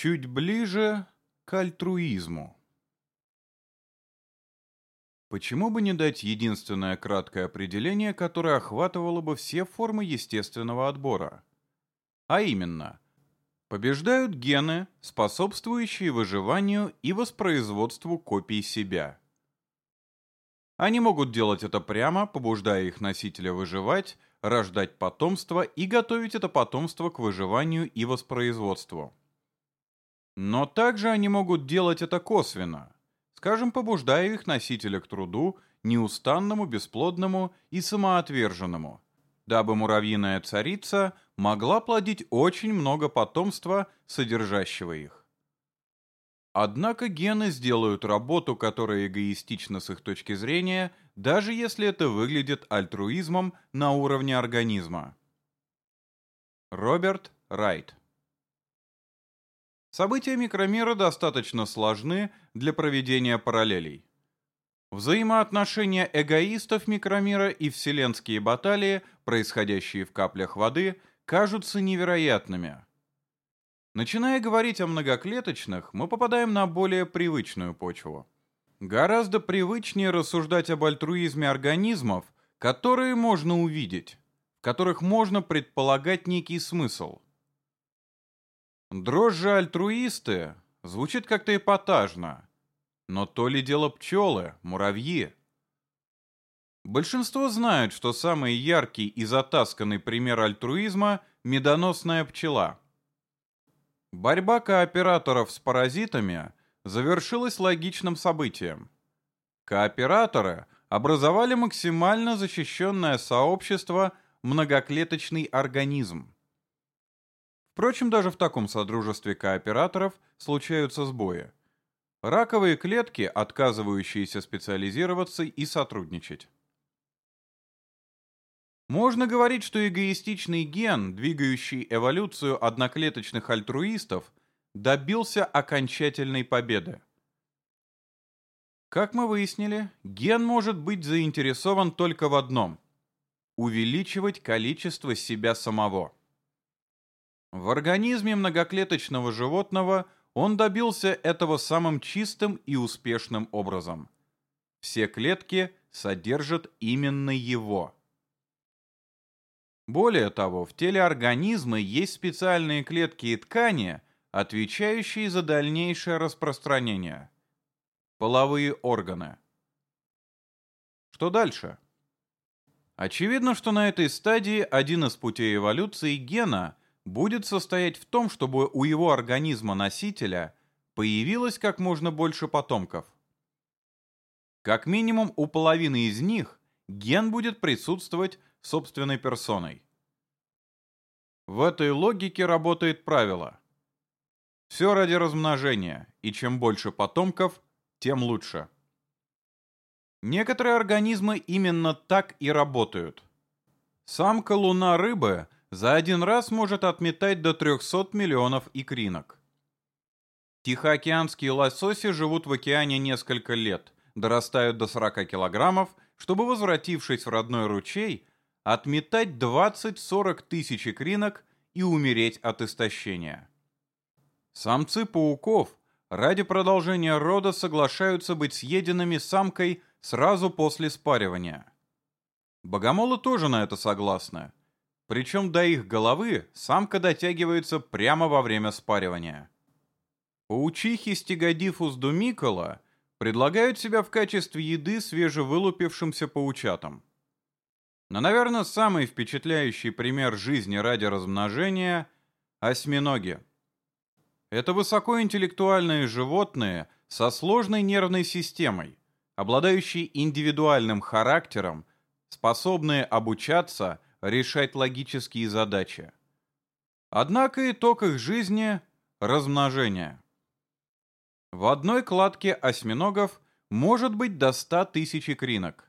Чуть ближе к альтруизму. Почему бы не дать единственное краткое определение, которое охватывало бы все формы естественного отбора? А именно, побеждают гены, способствующие выживанию и воспроизводству копий себя. Они могут делать это прямо, побуждая их носителя выживать, рождать потомство и готовить это потомство к выживанию и воспроизводству. Но также они могут делать это косвенно, скажем, побуждая их носителя к труду, неустанному, бесплодному и самоотверженному, дабы муравьиная царица могла плодить очень много потомства, содержащего их. Однако гены сделают работу, которая эгоистична с их точки зрения, даже если это выглядит альтруизмом на уровне организма. Роберт Райт События микромира достаточно сложны для проведения параллелей. Взаимоотношения эгоистов микромира и вселенские баталии, происходящие в каплях воды, кажутся невероятными. Начиная говорить о многоклеточных, мы попадаем на более привычную почву. Гораздо привычнее рассуждать об альтруизме организмов, которые можно увидеть, в которых можно предполагать некий смысл – Дрожжи альтруисты звучит как-то эпатажно, но то ли дело пчелы, муравьи. Большинство знают, что самый яркий и затасканный пример альтруизма – медоносная пчела. Борьба кооператоров с паразитами завершилась логичным событием. Кооператоры образовали максимально защищенное сообщество «многоклеточный организм». Впрочем, даже в таком содружестве кооператоров случаются сбои. Раковые клетки, отказывающиеся специализироваться и сотрудничать. Можно говорить, что эгоистичный ген, двигающий эволюцию одноклеточных альтруистов, добился окончательной победы. Как мы выяснили, ген может быть заинтересован только в одном – увеличивать количество себя самого. В организме многоклеточного животного он добился этого самым чистым и успешным образом. Все клетки содержат именно его. Более того, в теле организма есть специальные клетки и ткани, отвечающие за дальнейшее распространение. Половые органы. Что дальше? Очевидно, что на этой стадии один из путей эволюции гена – будет состоять в том, чтобы у его организма-носителя появилось как можно больше потомков. Как минимум у половины из них ген будет присутствовать собственной персоной. В этой логике работает правило. Все ради размножения, и чем больше потомков, тем лучше. Некоторые организмы именно так и работают. Самка луна рыбы – за один раз может отметать до 300 миллионов икринок. Тихоокеанские лососи живут в океане несколько лет, дорастают до 40 килограммов, чтобы, возвратившись в родной ручей, отметать 20-40 тысяч икринок и умереть от истощения. Самцы пауков ради продолжения рода соглашаются быть съеденными самкой сразу после спаривания. Богомолы тоже на это согласны – причем до их головы самка дотягивается прямо во время спаривания. Паучихи стегодифус думикола предлагают себя в качестве еды свежевылупившимся паучатам. Но, наверное, самый впечатляющий пример жизни ради размножения – осьминоги. Это высокоинтеллектуальные животные со сложной нервной системой, обладающие индивидуальным характером, способные обучаться – решать логические задачи. Однако итог их жизни – размножение. В одной кладке осьминогов может быть до 100 тысяч икринок.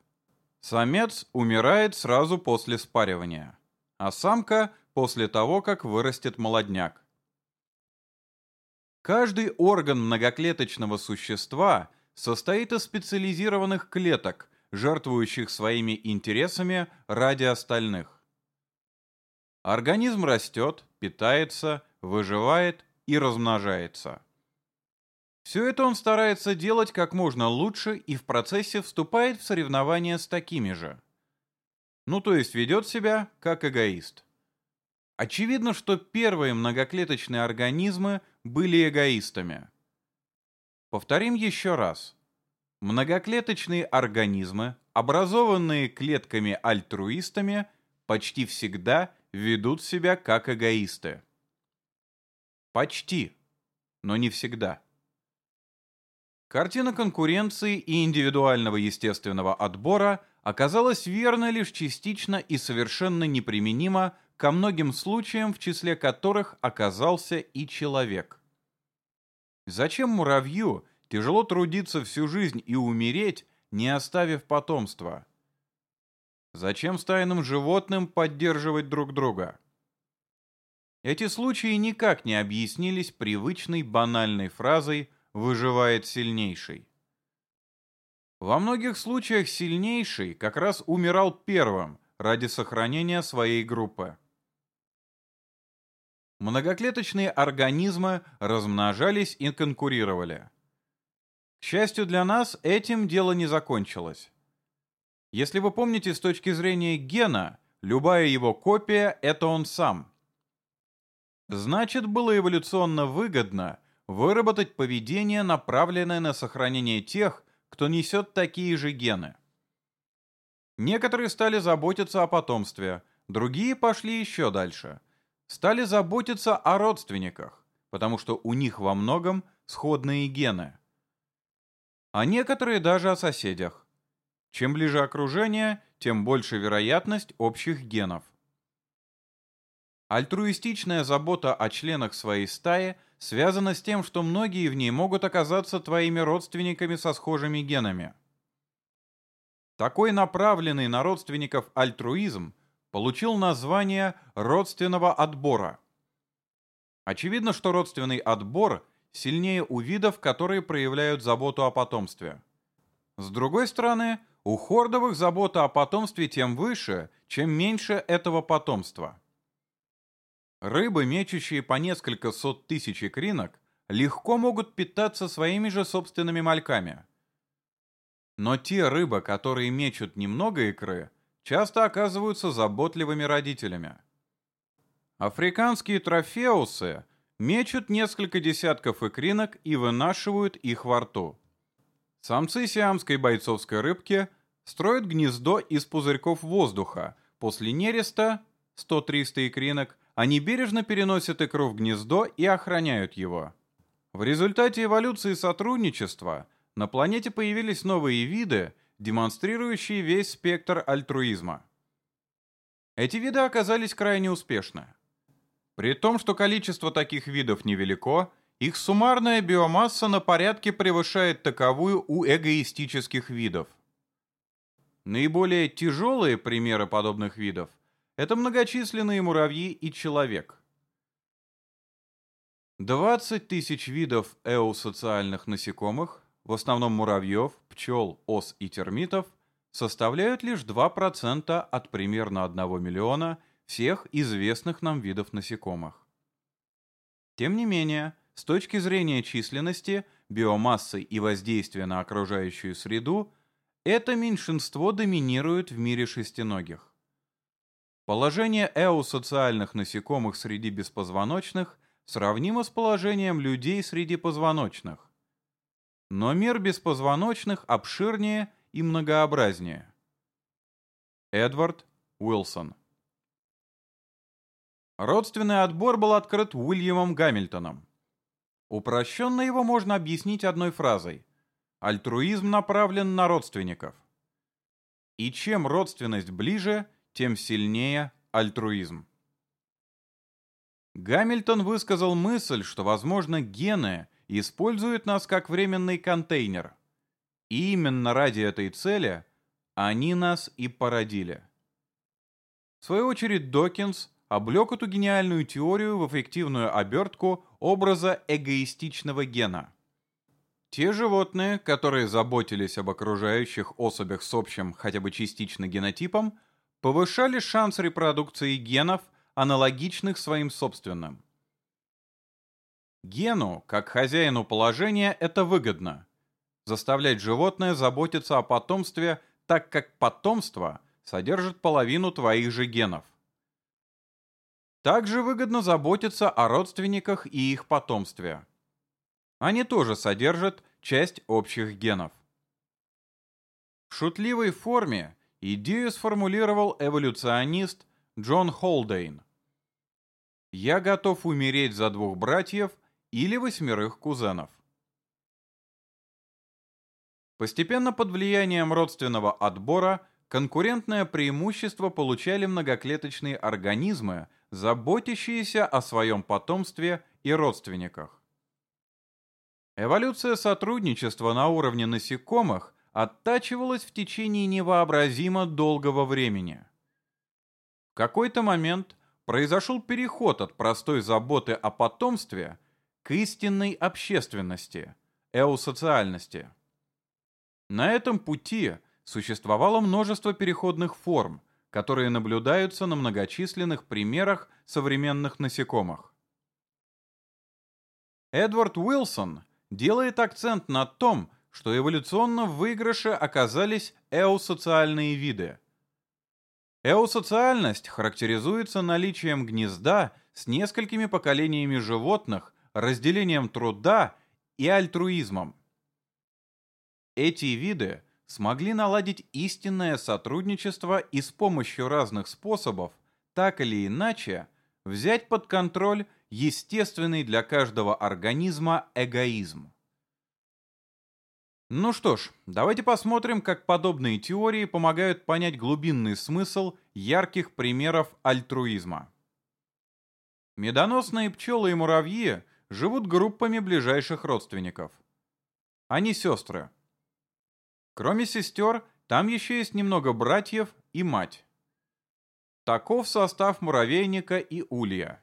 Самец умирает сразу после спаривания, а самка – после того, как вырастет молодняк. Каждый орган многоклеточного существа состоит из специализированных клеток, жертвующих своими интересами ради остальных. Организм растет, питается, выживает и размножается. Все это он старается делать как можно лучше и в процессе вступает в соревнования с такими же. Ну то есть ведет себя как эгоист. Очевидно, что первые многоклеточные организмы были эгоистами. Повторим еще раз. Многоклеточные организмы, образованные клетками-альтруистами, почти всегда ведут себя как эгоисты. Почти, но не всегда. Картина конкуренции и индивидуального естественного отбора оказалась верна лишь частично и совершенно неприменима ко многим случаям, в числе которых оказался и человек. Зачем муравью тяжело трудиться всю жизнь и умереть, не оставив потомства? Зачем стайным животным поддерживать друг друга? Эти случаи никак не объяснились привычной банальной фразой «выживает сильнейший». Во многих случаях сильнейший как раз умирал первым ради сохранения своей группы. Многоклеточные организмы размножались и конкурировали. К счастью для нас, этим дело не закончилось. Если вы помните, с точки зрения гена, любая его копия – это он сам. Значит, было эволюционно выгодно выработать поведение, направленное на сохранение тех, кто несет такие же гены. Некоторые стали заботиться о потомстве, другие пошли еще дальше – стали заботиться о родственниках, потому что у них во многом сходные гены. А некоторые даже о соседях. Чем ближе окружение, тем больше вероятность общих генов. Альтруистичная забота о членах своей стаи связана с тем, что многие в ней могут оказаться твоими родственниками со схожими генами. Такой направленный на родственников альтруизм получил название родственного отбора. Очевидно, что родственный отбор сильнее у видов, которые проявляют заботу о потомстве. С другой стороны, у хордовых забота о потомстве тем выше, чем меньше этого потомства. Рыбы, мечущие по несколько сот тысяч икринок, легко могут питаться своими же собственными мальками. Но те рыбы, которые мечут немного икры, часто оказываются заботливыми родителями. Африканские трофеусы мечут несколько десятков икринок и вынашивают их во рту. Самцы сиамской бойцовской рыбки строят гнездо из пузырьков воздуха. После нереста 100-300 икринок они бережно переносят икру в гнездо и охраняют его. В результате эволюции сотрудничества на планете появились новые виды, демонстрирующие весь спектр альтруизма. Эти виды оказались крайне успешны. При том, что количество таких видов невелико, их суммарная биомасса на порядке превышает таковую у эгоистических видов. Наиболее тяжелые примеры подобных видов – это многочисленные муравьи и человек. 20 тысяч видов эусоциальных насекомых в основном муравьев, пчел, ос и термитов, составляют лишь 2% от примерно 1 миллиона всех известных нам видов насекомых. Тем не менее, с точки зрения численности, биомассы и воздействия на окружающую среду, это меньшинство доминирует в мире шестиногих. Положение эусоциальных насекомых среди беспозвоночных сравнимо с положением людей среди позвоночных. Но мир беспозвоночных обширнее и многообразнее. Эдвард Уилсон Родственный отбор был открыт Уильямом Гамильтоном. Упрощенно его можно объяснить одной фразой. Альтруизм направлен на родственников. И чем родственность ближе, тем сильнее альтруизм. Гамильтон высказал мысль, что, возможно, гены – используют нас как временный контейнер. И именно ради этой цели они нас и породили. В свою очередь Докинс облег эту гениальную теорию в эффективную обертку образа эгоистичного гена. Те животные, которые заботились об окружающих особях с общим хотя бы частично генотипом, повышали шанс репродукции генов, аналогичных своим собственным. Гену, как хозяину положения, это выгодно. Заставлять животное заботиться о потомстве, так как потомство содержит половину твоих же генов. Также выгодно заботиться о родственниках и их потомстве. Они тоже содержат часть общих генов. В шутливой форме идею сформулировал эволюционист Джон Холдейн. «Я готов умереть за двух братьев или восьмерых кузенов». Постепенно под влиянием родственного отбора конкурентное преимущество получали многоклеточные организмы, заботящиеся о своем потомстве и родственниках. Эволюция сотрудничества на уровне насекомых оттачивалась в течение невообразимо долгого времени. В какой-то момент произошел переход от простой заботы о потомстве к истинной общественности, эусоциальности. На этом пути существовало множество переходных форм, которые наблюдаются на многочисленных примерах современных насекомых. Эдвард Уилсон делает акцент на том, что эволюционно в выигрыше оказались эосоциальные виды. Эосоциальность характеризуется наличием гнезда с несколькими поколениями животных, разделением труда и альтруизмом. Эти виды смогли наладить истинное сотрудничество и с помощью разных способов, так или иначе, взять под контроль естественный для каждого организма эгоизм. Ну что ж, давайте посмотрим, как подобные теории помогают понять глубинный смысл ярких примеров альтруизма. Медоносные пчелы и муравьи живут группами ближайших родственников. Они сестры. Кроме сестер, там еще есть немного братьев и мать. Таков состав муравейника и улья.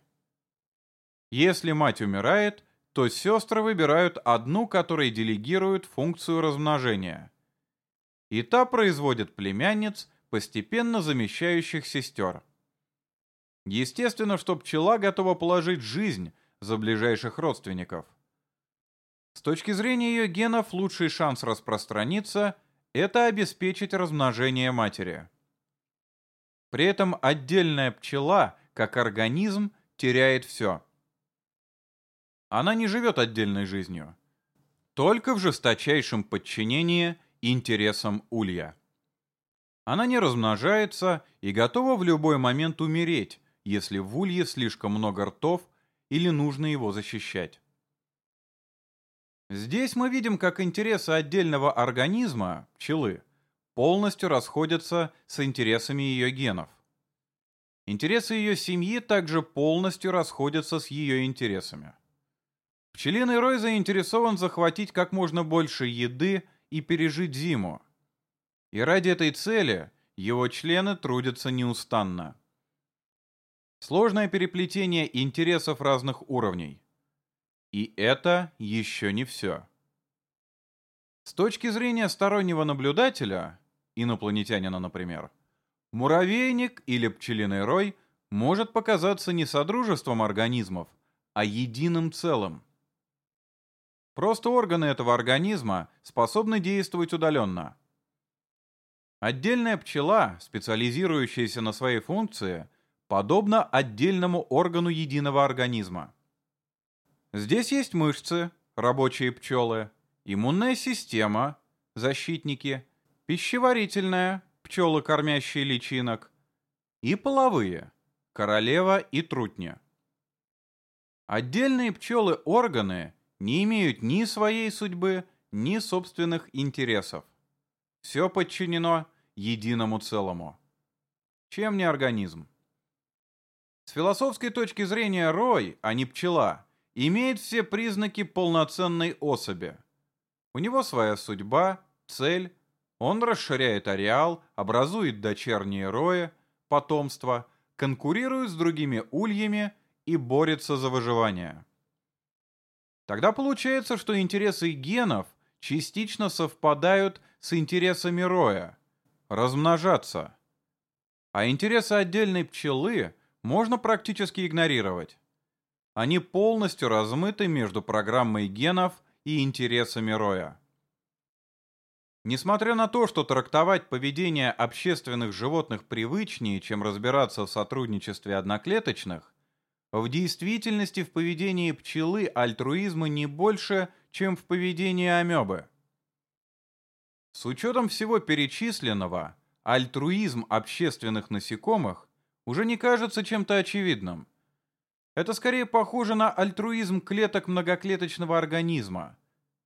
Если мать умирает, то сестры выбирают одну, которой делегируют функцию размножения. И та производит племянниц, постепенно замещающих сестер. Естественно, что пчела готова положить жизнь за ближайших родственников. С точки зрения ее генов, лучший шанс распространиться – это обеспечить размножение матери. При этом отдельная пчела, как организм, теряет все. Она не живет отдельной жизнью. Только в жесточайшем подчинении интересам улья. Она не размножается и готова в любой момент умереть, если в улье слишком много ртов или нужно его защищать. Здесь мы видим, как интересы отдельного организма, пчелы, полностью расходятся с интересами ее генов. Интересы ее семьи также полностью расходятся с ее интересами. Пчелиный рой заинтересован захватить как можно больше еды и пережить зиму. И ради этой цели его члены трудятся неустанно. Сложное переплетение интересов разных уровней. И это еще не все. С точки зрения стороннего наблюдателя, инопланетянина, например, муравейник или пчелиный рой может показаться не содружеством организмов, а единым целым. Просто органы этого организма способны действовать удаленно. Отдельная пчела, специализирующаяся на своей функции, подобна отдельному органу единого организма. Здесь есть мышцы, рабочие пчелы, иммунная система, защитники, пищеварительная, пчелы, кормящие личинок, и половые, королева и трутня. Отдельные пчелы-органы не имеют ни своей судьбы, ни собственных интересов. Все подчинено единому целому. Чем не организм? С философской точки зрения рой, а не пчела, имеет все признаки полноценной особи. У него своя судьба, цель, он расширяет ареал, образует дочерние рои, потомство, конкурирует с другими ульями и борется за выживание. Тогда получается, что интересы генов частично совпадают с интересами роя – размножаться. А интересы отдельной пчелы можно практически игнорировать. Они полностью размыты между программой генов и интересами роя. Несмотря на то, что трактовать поведение общественных животных привычнее, чем разбираться в сотрудничестве одноклеточных, в действительности в поведении пчелы альтруизма не больше, чем в поведении амебы. С учетом всего перечисленного, альтруизм общественных насекомых уже не кажется чем-то очевидным. Это скорее похоже на альтруизм клеток многоклеточного организма,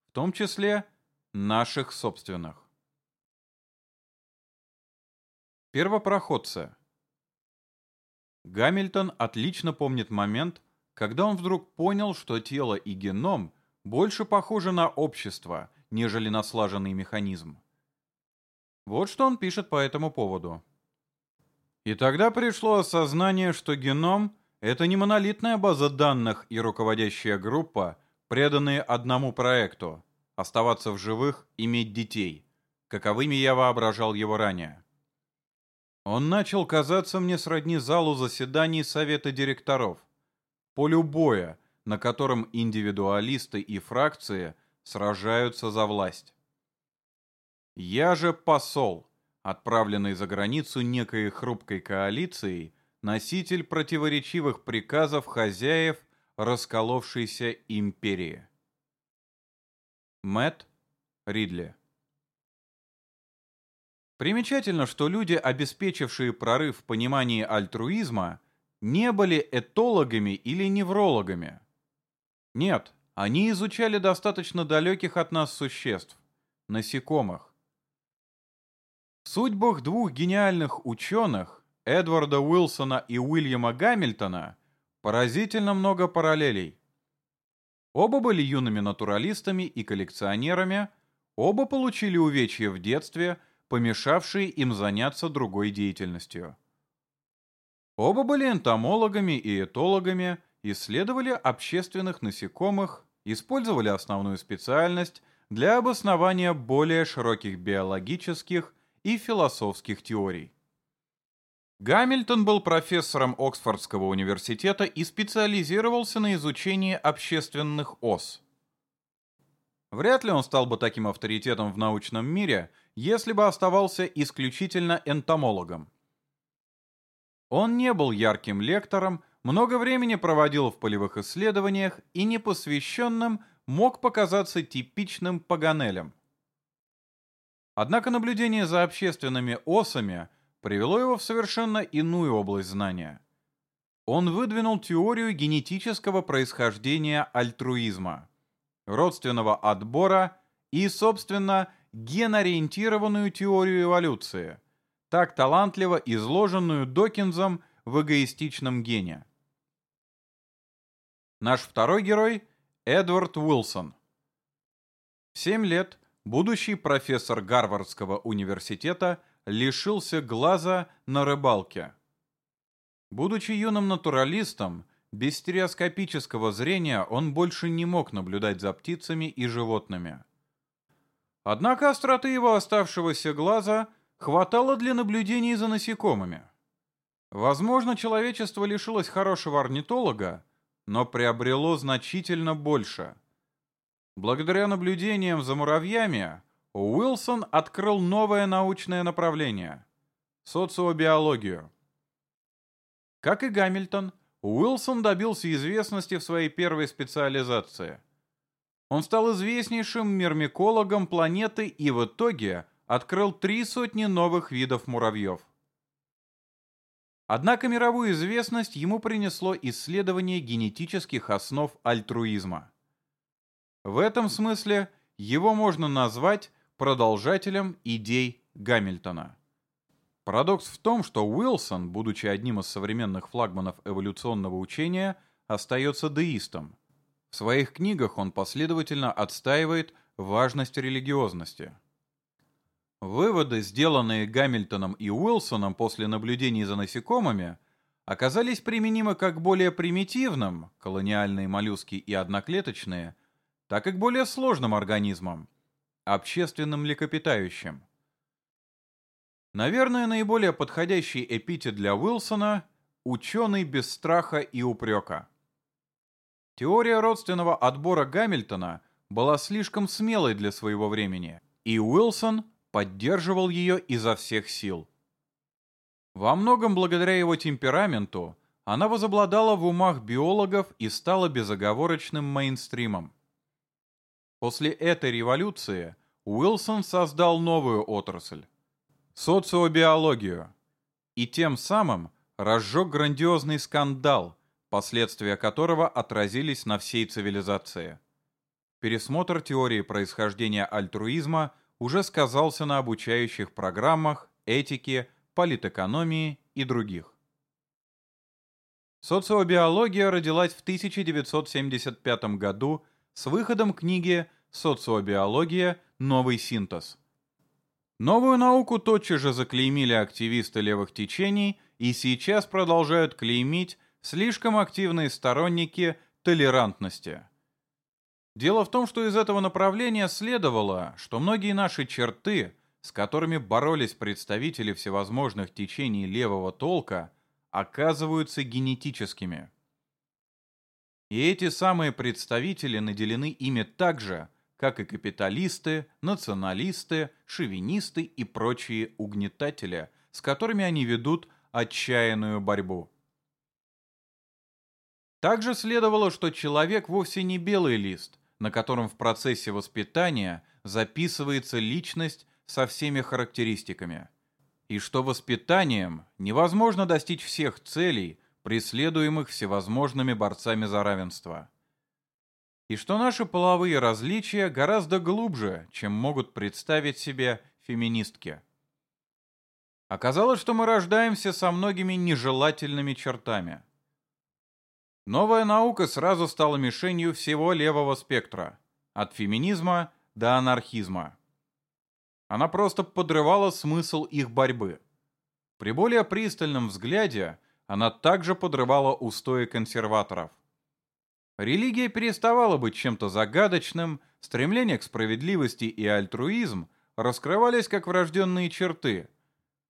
в том числе наших собственных. Первопроходцы. Гамильтон отлично помнит момент, когда он вдруг понял, что тело и геном больше похожи на общество, нежели на слаженный механизм. Вот что он пишет по этому поводу. И тогда пришло осознание, что геном — это не монолитная база данных и руководящая группа, преданные одному проекту — оставаться в живых, иметь детей, каковыми я воображал его ранее. Он начал казаться мне сродни залу заседаний Совета директоров, полю боя, на котором индивидуалисты и фракции сражаются за власть. Я же посол, отправленный за границу некой хрупкой коалицией, носитель противоречивых приказов хозяев расколовшейся империи. Мэтт Ридли Примечательно, что люди, обеспечившие прорыв в понимании альтруизма, не были этологами или неврологами. Нет, они изучали достаточно далеких от нас существ, насекомых. В судьбах двух гениальных ученых, Эдварда Уилсона и Уильяма Гамильтона, поразительно много параллелей. Оба были юными натуралистами и коллекционерами, оба получили увечья в детстве, помешавшие им заняться другой деятельностью. Оба были энтомологами и этологами, исследовали общественных насекомых, использовали основную специальность для обоснования более широких биологических и философских теорий. Гамильтон был профессором Оксфордского университета и специализировался на изучении общественных ос. Вряд ли он стал бы таким авторитетом в научном мире, если бы оставался исключительно энтомологом. Он не был ярким лектором, много времени проводил в полевых исследованиях и непосвященным мог показаться типичным паганелем. Однако наблюдение за общественными осами привело его в совершенно иную область знания. Он выдвинул теорию генетического происхождения альтруизма, родственного отбора и, собственно, генориентированную теорию эволюции, так талантливо изложенную Докинзом в эгоистичном гене. Наш второй герой – Эдвард Уилсон. В 7 лет будущий профессор Гарвардского университета лишился глаза на рыбалке. Будучи юным натуралистом, без стереоскопического зрения он больше не мог наблюдать за птицами и животными. Однако остроты его оставшегося глаза хватало для наблюдений за насекомыми. Возможно, человечество лишилось хорошего орнитолога, но приобрело значительно больше – Благодаря наблюдениям за муравьями, Уилсон открыл новое научное направление – социобиологию. Как и Гамильтон, Уилсон добился известности в своей первой специализации. Он стал известнейшим мирмикологом планеты и в итоге открыл три сотни новых видов муравьев. Однако мировую известность ему принесло исследование генетических основ альтруизма. В этом смысле его можно назвать продолжателем идей Гамильтона. Парадокс в том, что Уилсон, будучи одним из современных флагманов эволюционного учения, остается деистом. В своих книгах он последовательно отстаивает важность религиозности. Выводы, сделанные Гамильтоном и Уилсоном после наблюдений за насекомыми, оказались применимы как к более примитивным, колониальные моллюски и одноклеточные, так и к более сложным организмам, общественным млекопитающим. Наверное, наиболее подходящий эпитет для Уилсона – ученый без страха и упрека. Теория родственного отбора Гамильтона была слишком смелой для своего времени, и Уилсон поддерживал ее изо всех сил. Во многом благодаря его темпераменту она возобладала в умах биологов и стала безоговорочным мейнстримом. После этой революции Уилсон создал новую отрасль – социобиологию, и тем самым разжег грандиозный скандал, последствия которого отразились на всей цивилизации. Пересмотр теории происхождения альтруизма уже сказался на обучающих программах, этике, политэкономии и других. Социобиология родилась в 1975 году с выходом книги «Социобиология. Новый синтез». Новую науку тотчас же заклеймили активисты левых течений и сейчас продолжают клеймить слишком активные сторонники толерантности. Дело в том, что из этого направления следовало, что многие наши черты, с которыми боролись представители всевозможных течений левого толка – оказываются генетическими. И эти самые представители наделены ими так же, как и капиталисты, националисты, шовинисты и прочие угнетатели, с которыми они ведут отчаянную борьбу. Также следовало, что человек вовсе не белый лист, на котором в процессе воспитания записывается личность со всеми характеристиками – и что воспитанием невозможно достичь всех целей, преследуемых всевозможными борцами за равенство. И что наши половые различия гораздо глубже, чем могут представить себе феминистки. Оказалось, что мы рождаемся со многими нежелательными чертами. Новая наука сразу стала мишенью всего левого спектра, от феминизма до анархизма. Она просто подрывала смысл их борьбы. При более пристальном взгляде она также подрывала устои консерваторов. Религия переставала быть чем-то загадочным, стремление к справедливости и альтруизм раскрывались как врожденные черты.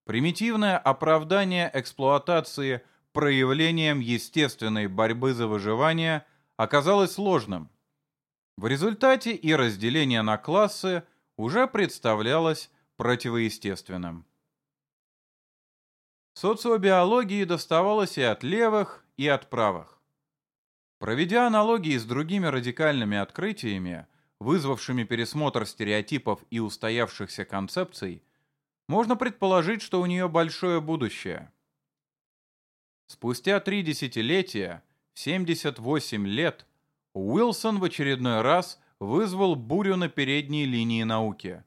Примитивное оправдание эксплуатации проявлением естественной борьбы за выживание оказалось сложным. В результате и разделение на классы – уже представлялось противоестественным. Социобиологии доставалось и от левых, и от правых. Проведя аналогии с другими радикальными открытиями, вызвавшими пересмотр стереотипов и устоявшихся концепций, можно предположить, что у нее большое будущее. Спустя три десятилетия, в 78 лет, Уилсон в очередной раз вызвал бурю на передней линии науки.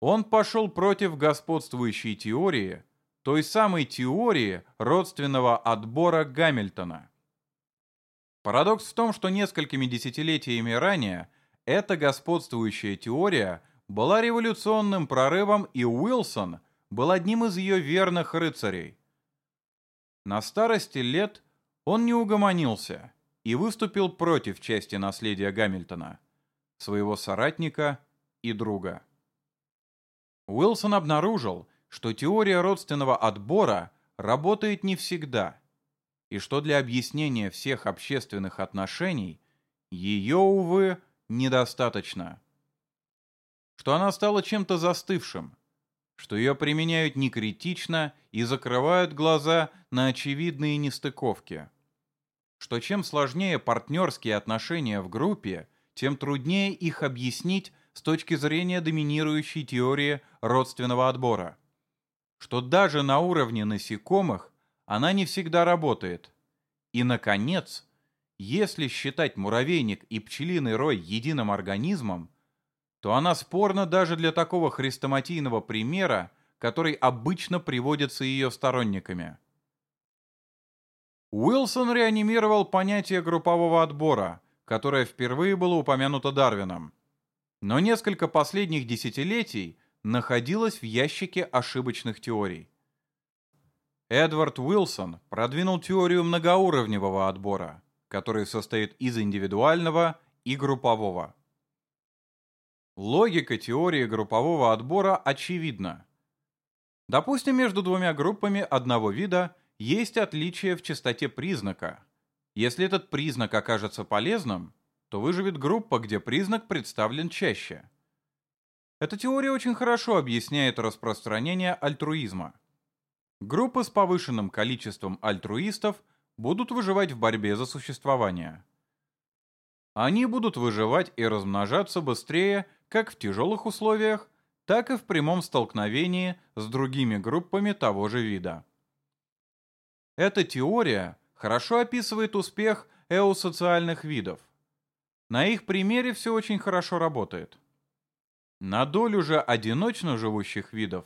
Он пошел против господствующей теории, той самой теории родственного отбора Гамильтона. Парадокс в том, что несколькими десятилетиями ранее эта господствующая теория была революционным прорывом, и Уилсон был одним из ее верных рыцарей. На старости лет он не угомонился – и выступил против части наследия Гамильтона, своего соратника и друга. Уилсон обнаружил, что теория родственного отбора работает не всегда, и что для объяснения всех общественных отношений ее, увы, недостаточно. Что она стала чем-то застывшим, что ее применяют некритично и закрывают глаза на очевидные нестыковки – что чем сложнее партнерские отношения в группе, тем труднее их объяснить с точки зрения доминирующей теории родственного отбора. Что даже на уровне насекомых она не всегда работает. И, наконец, если считать муравейник и пчелиный рой единым организмом, то она спорна даже для такого хрестоматийного примера, который обычно приводится ее сторонниками – Уилсон реанимировал понятие группового отбора, которое впервые было упомянуто Дарвином. Но несколько последних десятилетий находилось в ящике ошибочных теорий. Эдвард Уилсон продвинул теорию многоуровневого отбора, который состоит из индивидуального и группового. Логика теории группового отбора очевидна. Допустим, между двумя группами одного вида – есть отличие в частоте признака. Если этот признак окажется полезным, то выживет группа, где признак представлен чаще. Эта теория очень хорошо объясняет распространение альтруизма. Группы с повышенным количеством альтруистов будут выживать в борьбе за существование. Они будут выживать и размножаться быстрее как в тяжелых условиях, так и в прямом столкновении с другими группами того же вида. Эта теория хорошо описывает успех эосоциальных видов. На их примере все очень хорошо работает. На долю же одиночно живущих видов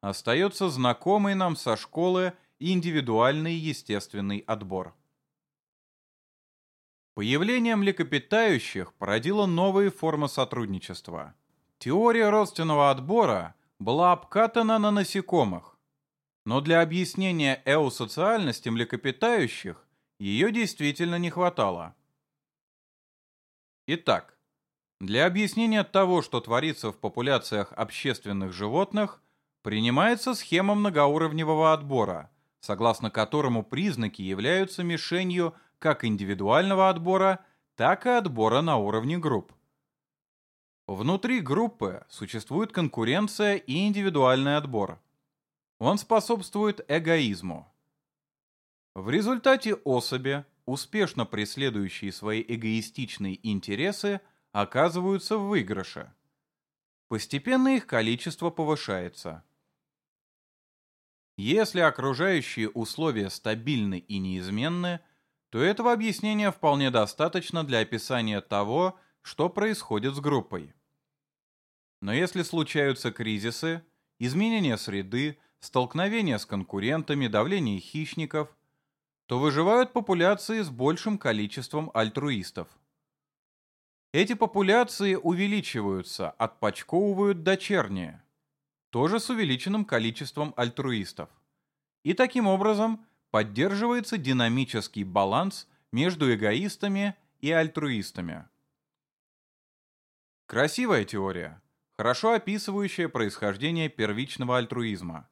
остается знакомый нам со школы индивидуальный естественный отбор. Появление млекопитающих породило новые формы сотрудничества. Теория родственного отбора была обкатана на насекомых, но для объяснения эусоциальности млекопитающих ее действительно не хватало. Итак, для объяснения того, что творится в популяциях общественных животных, принимается схема многоуровневого отбора, согласно которому признаки являются мишенью как индивидуального отбора, так и отбора на уровне групп. Внутри группы существует конкуренция и индивидуальный отбор. Он способствует эгоизму. В результате особи, успешно преследующие свои эгоистичные интересы, оказываются в выигрыше. Постепенно их количество повышается. Если окружающие условия стабильны и неизменны, то этого объяснения вполне достаточно для описания того, что происходит с группой. Но если случаются кризисы, изменения среды, столкновения с конкурентами, давление хищников, то выживают популяции с большим количеством альтруистов. Эти популяции увеличиваются, отпочковывают дочерние, тоже с увеличенным количеством альтруистов. И таким образом поддерживается динамический баланс между эгоистами и альтруистами. Красивая теория, хорошо описывающая происхождение первичного альтруизма.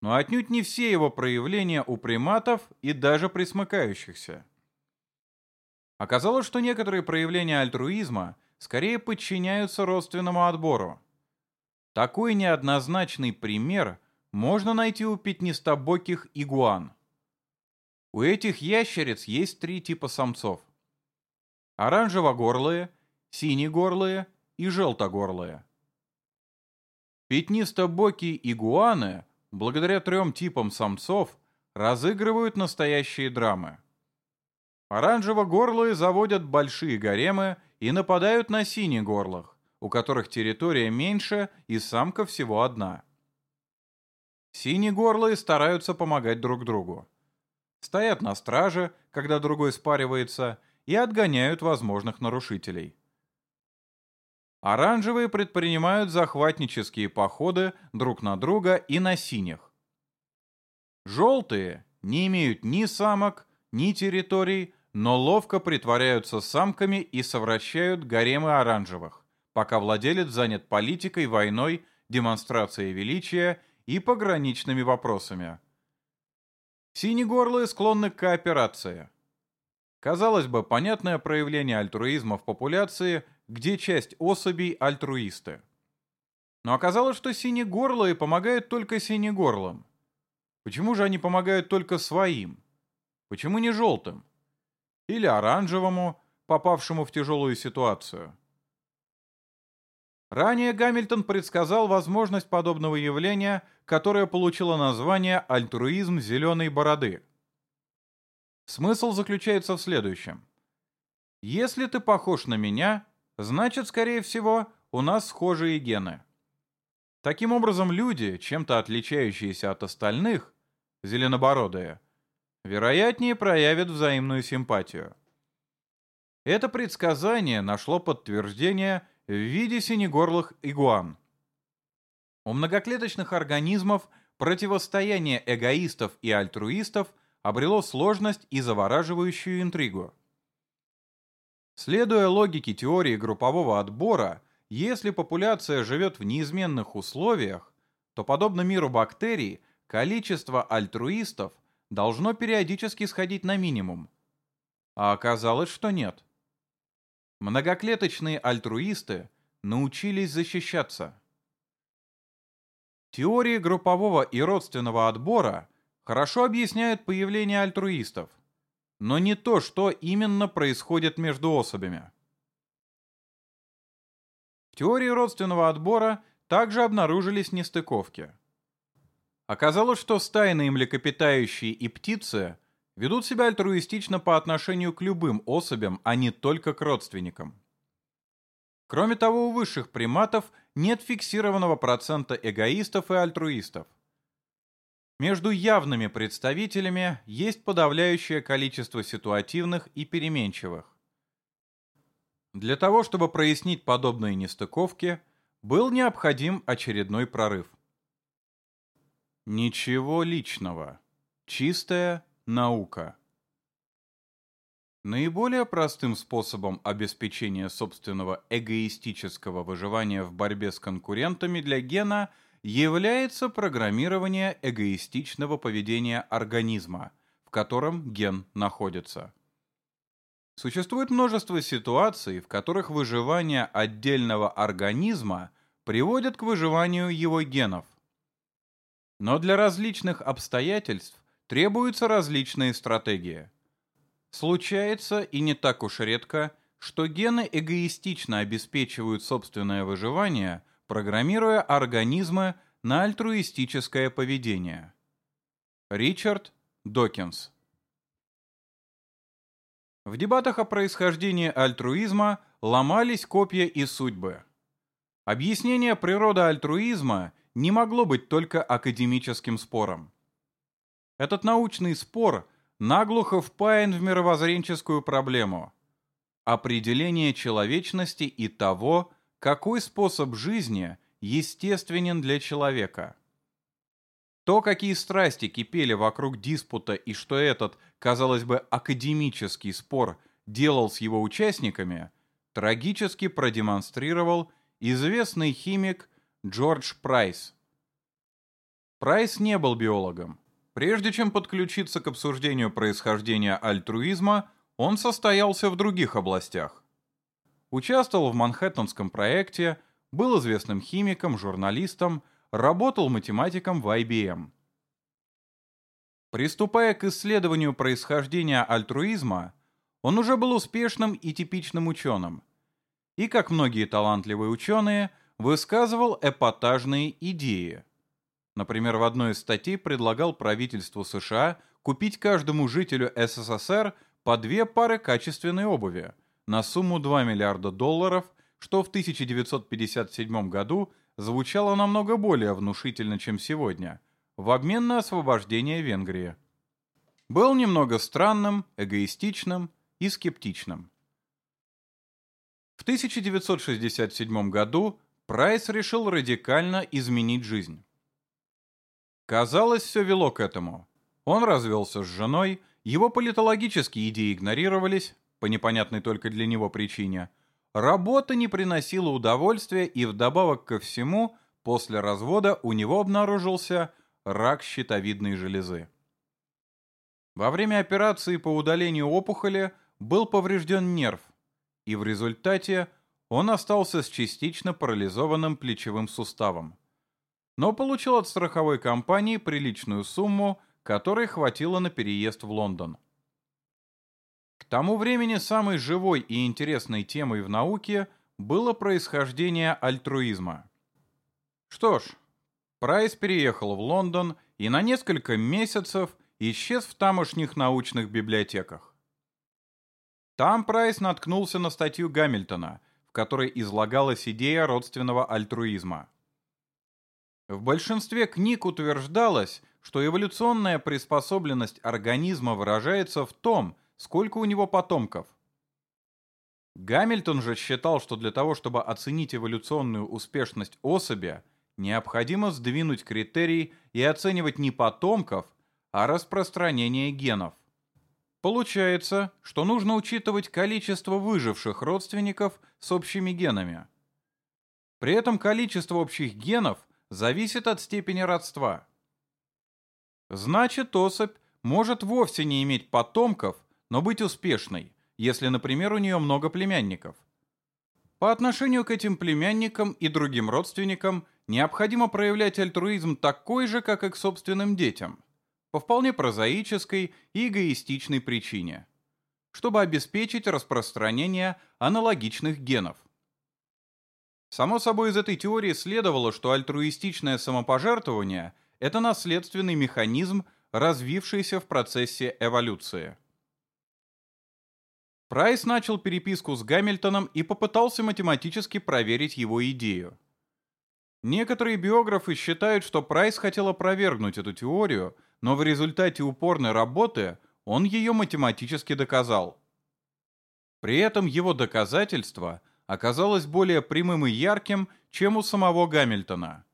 Но отнюдь не все его проявления у приматов и даже присмыкающихся. Оказалось, что некоторые проявления альтруизма скорее подчиняются родственному отбору. Такой неоднозначный пример можно найти у пятнистобоких игуан. У этих ящериц есть три типа самцов. Оранжево-горлые, синегорлые и желтогорлые. Пятнистобокие игуаны, благодаря трем типам самцов, разыгрывают настоящие драмы. Оранжево-горлые заводят большие гаремы и нападают на синегорлых, у которых территория меньше и самка всего одна. Синегорлые стараются помогать друг другу. Стоят на страже, когда другой спаривается, и отгоняют возможных нарушителей. Оранжевые предпринимают захватнические походы друг на друга и на синих. Желтые не имеют ни самок, ни территорий, но ловко притворяются самками и совращают гаремы оранжевых, пока владелец занят политикой, войной, демонстрацией величия и пограничными вопросами. Синегорлые склонны к кооперации. Казалось бы, понятное проявление альтруизма в популяции, где часть особей – альтруисты. Но оказалось, что синегорлые помогают только синегорлым. Почему же они помогают только своим? Почему не желтым? Или оранжевому, попавшему в тяжелую ситуацию? Ранее Гамильтон предсказал возможность подобного явления, которое получило название «альтруизм зеленой бороды». Смысл заключается в следующем. Если ты похож на меня, значит, скорее всего, у нас схожие гены. Таким образом, люди, чем-то отличающиеся от остальных, зеленобородые, вероятнее проявят взаимную симпатию. Это предсказание нашло подтверждение в виде синегорлых игуан. У многоклеточных организмов противостояние эгоистов и альтруистов обрело сложность и завораживающую интригу. Следуя логике теории группового отбора, если популяция живет в неизменных условиях, то, подобно миру бактерий, количество альтруистов должно периодически сходить на минимум. а оказалось, что нет. Многоклеточные альтруисты научились защищаться. Теории группового и родственного отбора хорошо объясняют появление альтруистов, но не то, что именно происходит между особями. В теории родственного отбора также обнаружились нестыковки. Оказалось, что стайные млекопитающие и птицы ведут себя альтруистично по отношению к любым особям, а не только к родственникам. Кроме того, у высших приматов нет фиксированного процента эгоистов и альтруистов. Между явными представителями есть подавляющее количество ситуативных и переменчивых. Для того, чтобы прояснить подобные нестыковки, был необходим очередной прорыв. Ничего личного. Чистая наука. Наиболее простым способом обеспечения собственного эгоистического выживания в борьбе с конкурентами для гена является программирование эгоистичного поведения организма, в котором ген находится. Существует множество ситуаций, в которых выживание отдельного организма приводит к выживанию его генов. Но для различных обстоятельств требуются различные стратегии – Случается, и не так уж редко, что гены эгоистично обеспечивают собственное выживание, программируя организмы на альтруистическое поведение. Ричард Докинс В дебатах о происхождении альтруизма ломались копья и судьбы. Объяснение природы альтруизма не могло быть только академическим спором. Этот научный спор – наглухо впаян в мировоззренческую проблему – определение человечности и того, какой способ жизни естественен для человека. То, какие страсти кипели вокруг диспута и что этот, казалось бы, академический спор делал с его участниками, трагически продемонстрировал известный химик Джордж Прайс. Прайс не был биологом, Прежде чем подключиться к обсуждению происхождения альтруизма, он состоялся в других областях. Участвовал в Манхэттенском проекте, был известным химиком, журналистом, работал математиком в IBM. Приступая к исследованию происхождения альтруизма, он уже был успешным и типичным ученым. И, как многие талантливые ученые, высказывал эпатажные идеи – Например, в одной из статей предлагал правительству США купить каждому жителю СССР по две пары качественной обуви на сумму 2 миллиарда долларов, что в 1957 году звучало намного более внушительно, чем сегодня, в обмен на освобождение Венгрии. Был немного странным, эгоистичным и скептичным. В 1967 году Прайс решил радикально изменить жизнь. Казалось, все вело к этому. Он развелся с женой, его политологические идеи игнорировались, по непонятной только для него причине. Работа не приносила удовольствия, и вдобавок ко всему, после развода у него обнаружился рак щитовидной железы. Во время операции по удалению опухоли был поврежден нерв, и в результате он остался с частично парализованным плечевым суставом но получил от страховой компании приличную сумму, которой хватило на переезд в Лондон. К тому времени самой живой и интересной темой в науке было происхождение альтруизма. Что ж, Прайс переехал в Лондон и на несколько месяцев исчез в тамошних научных библиотеках. Там Прайс наткнулся на статью Гамильтона, в которой излагалась идея родственного альтруизма. В большинстве книг утверждалось, что эволюционная приспособленность организма выражается в том, сколько у него потомков. Гамильтон же считал, что для того, чтобы оценить эволюционную успешность особи, необходимо сдвинуть критерий и оценивать не потомков, а распространение генов. Получается, что нужно учитывать количество выживших родственников с общими генами. При этом количество общих генов зависит от степени родства. Значит, особь может вовсе не иметь потомков, но быть успешной, если, например, у нее много племянников. По отношению к этим племянникам и другим родственникам необходимо проявлять альтруизм такой же, как и к собственным детям, по вполне прозаической и эгоистичной причине, чтобы обеспечить распространение аналогичных генов. Само собой, из этой теории следовало, что альтруистичное самопожертвование – это наследственный механизм, развившийся в процессе эволюции. Прайс начал переписку с Гамильтоном и попытался математически проверить его идею. Некоторые биографы считают, что Прайс хотел опровергнуть эту теорию, но в результате упорной работы он ее математически доказал. При этом его доказательство оказалось более прямым и ярким, чем у самого Гамильтона.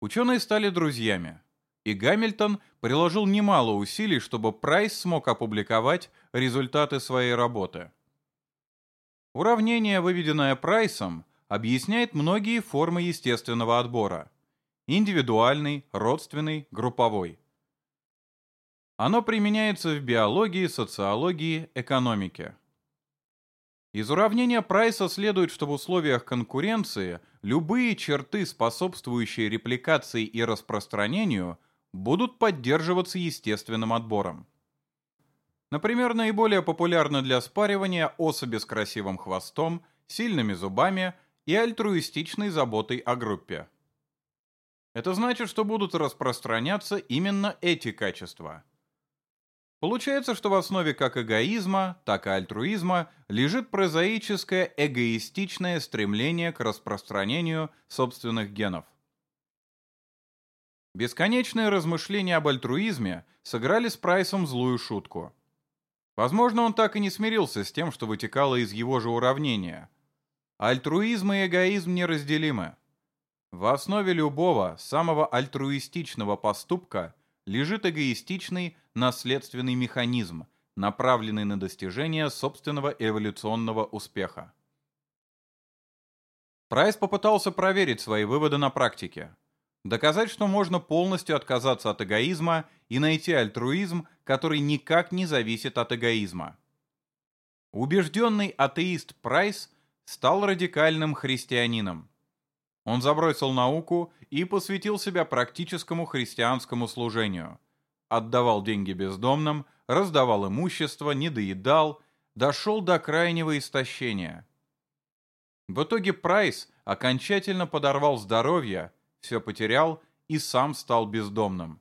Ученые стали друзьями и Гамильтон приложил немало усилий, чтобы Прайс смог опубликовать результаты своей работы. Уравнение, выведенное Прайсом, объясняет многие формы естественного отбора – индивидуальный, родственный, групповой. Оно применяется в биологии, социологии, экономике. Из уравнения Прайса следует, что в условиях конкуренции любые черты, способствующие репликации и распространению – будут поддерживаться естественным отбором. Например, наиболее популярны для спаривания особи с красивым хвостом, сильными зубами и альтруистичной заботой о группе. Это значит, что будут распространяться именно эти качества. Получается, что в основе как эгоизма, так и альтруизма лежит прозаическое эгоистичное стремление к распространению собственных генов. Бесконечные размышления об альтруизме сыграли с Прайсом злую шутку. Возможно, он так и не смирился с тем, что вытекало из его же уравнения. Альтруизм и эгоизм неразделимы. В основе любого, самого альтруистичного поступка лежит эгоистичный наследственный механизм, направленный на достижение собственного эволюционного успеха. Прайс попытался проверить свои выводы на практике. Доказать, что можно полностью отказаться от эгоизма и найти альтруизм, который никак не зависит от эгоизма. Убежденный атеист Прайс стал радикальным христианином. Он забросил науку и посвятил себя практическому христианскому служению. Отдавал деньги бездомным, раздавал имущество, не доедал, дошел до крайнего истощения. В итоге Прайс окончательно подорвал здоровье, все потерял и сам стал бездомным.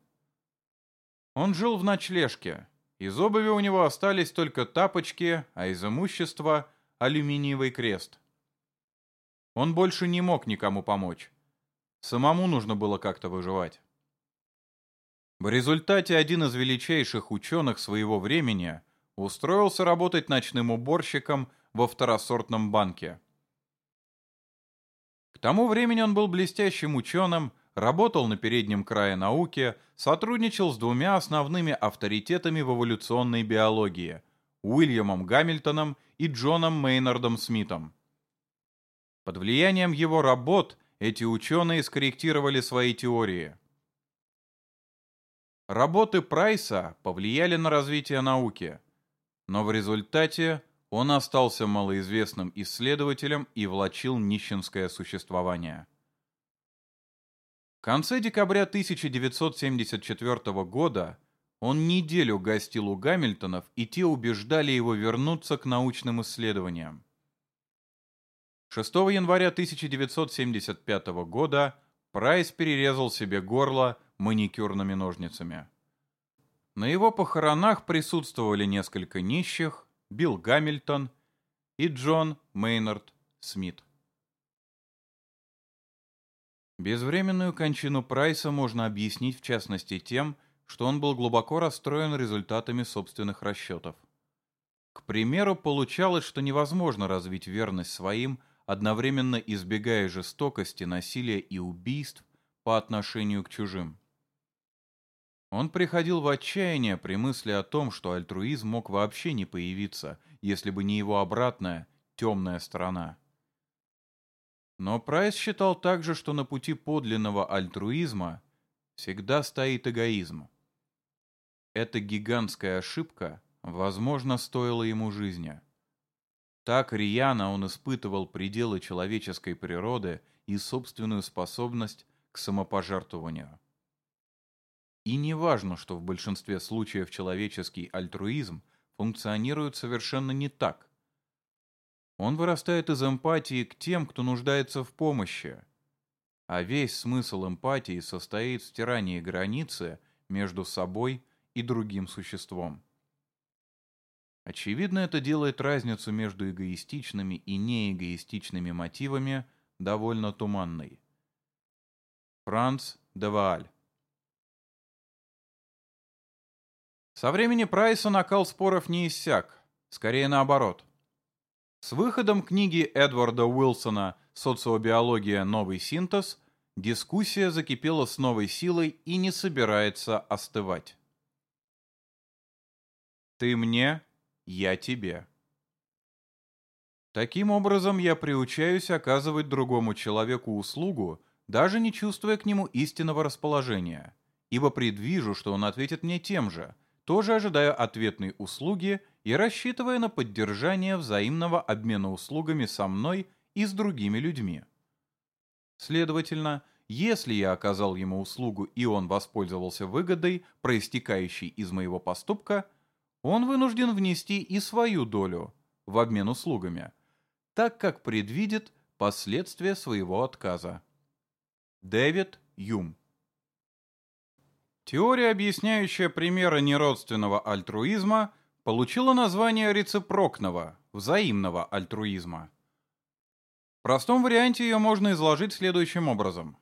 Он жил в ночлежке. Из обуви у него остались только тапочки, а из имущества — алюминиевый крест. Он больше не мог никому помочь. Самому нужно было как-то выживать. В результате один из величайших ученых своего времени устроился работать ночным уборщиком во второсортном банке. К тому времени он был блестящим ученым, работал на переднем крае науки, сотрудничал с двумя основными авторитетами в эволюционной биологии – Уильямом Гамильтоном и Джоном Мейнардом Смитом. Под влиянием его работ эти ученые скорректировали свои теории. Работы Прайса повлияли на развитие науки, но в результате он остался малоизвестным исследователем и влачил нищенское существование. В конце декабря 1974 года он неделю гостил у Гамильтонов, и те убеждали его вернуться к научным исследованиям. 6 января 1975 года Прайс перерезал себе горло маникюрными ножницами. На его похоронах присутствовали несколько нищих, Билл Гамильтон и Джон Мейнард Смит. Безвременную кончину Прайса можно объяснить в частности тем, что он был глубоко расстроен результатами собственных расчетов. К примеру, получалось, что невозможно развить верность своим, одновременно избегая жестокости, насилия и убийств по отношению к чужим. Он приходил в отчаяние при мысли о том, что альтруизм мог вообще не появиться, если бы не его обратная, темная сторона. Но Прайс считал также, что на пути подлинного альтруизма всегда стоит эгоизм. Эта гигантская ошибка Возможно, стоило ему жизни. Так рьяно он испытывал пределы человеческой природы и собственную способность к самопожертвованию. И не важно, что в большинстве случаев человеческий альтруизм функционирует совершенно не так. Он вырастает из эмпатии к тем, кто нуждается в помощи. А весь смысл эмпатии состоит в стирании границы между собой и другим существом. Очевидно, это делает разницу между эгоистичными и неэгоистичными мотивами довольно туманной. Франц де Вааль Со времени Прайса накал споров не иссяк, скорее наоборот. С выходом книги Эдварда Уилсона «Социобиология. Новый синтез» дискуссия закипела с новой силой и не собирается остывать. Ты мне, я тебе. Таким образом, я приучаюсь оказывать другому человеку услугу, даже не чувствуя к нему истинного расположения, ибо предвижу, что он ответит мне тем же, тоже ожидая ответной услуги и рассчитывая на поддержание взаимного обмена услугами со мной и с другими людьми. Следовательно, если я оказал ему услугу и он воспользовался выгодой, проистекающей из моего поступка – он вынужден внести и свою долю в обмен услугами, так как предвидит последствия своего отказа. Дэвид Юм Теория, объясняющая примеры неродственного альтруизма, получила название рецепрокного, взаимного альтруизма. В простом варианте ее можно изложить следующим образом.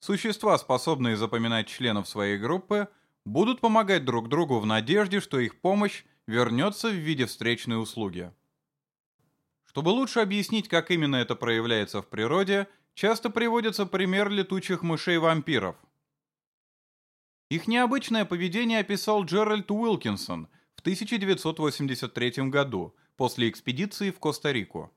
Существа, способные запоминать членов своей группы – будут помогать друг другу в надежде, что их помощь вернется в виде встречной услуги. Чтобы лучше объяснить, как именно это проявляется в природе, часто приводится пример летучих мышей-вампиров. Их необычное поведение описал Джеральд Уилкинсон в 1983 году после экспедиции в Коста-Рику.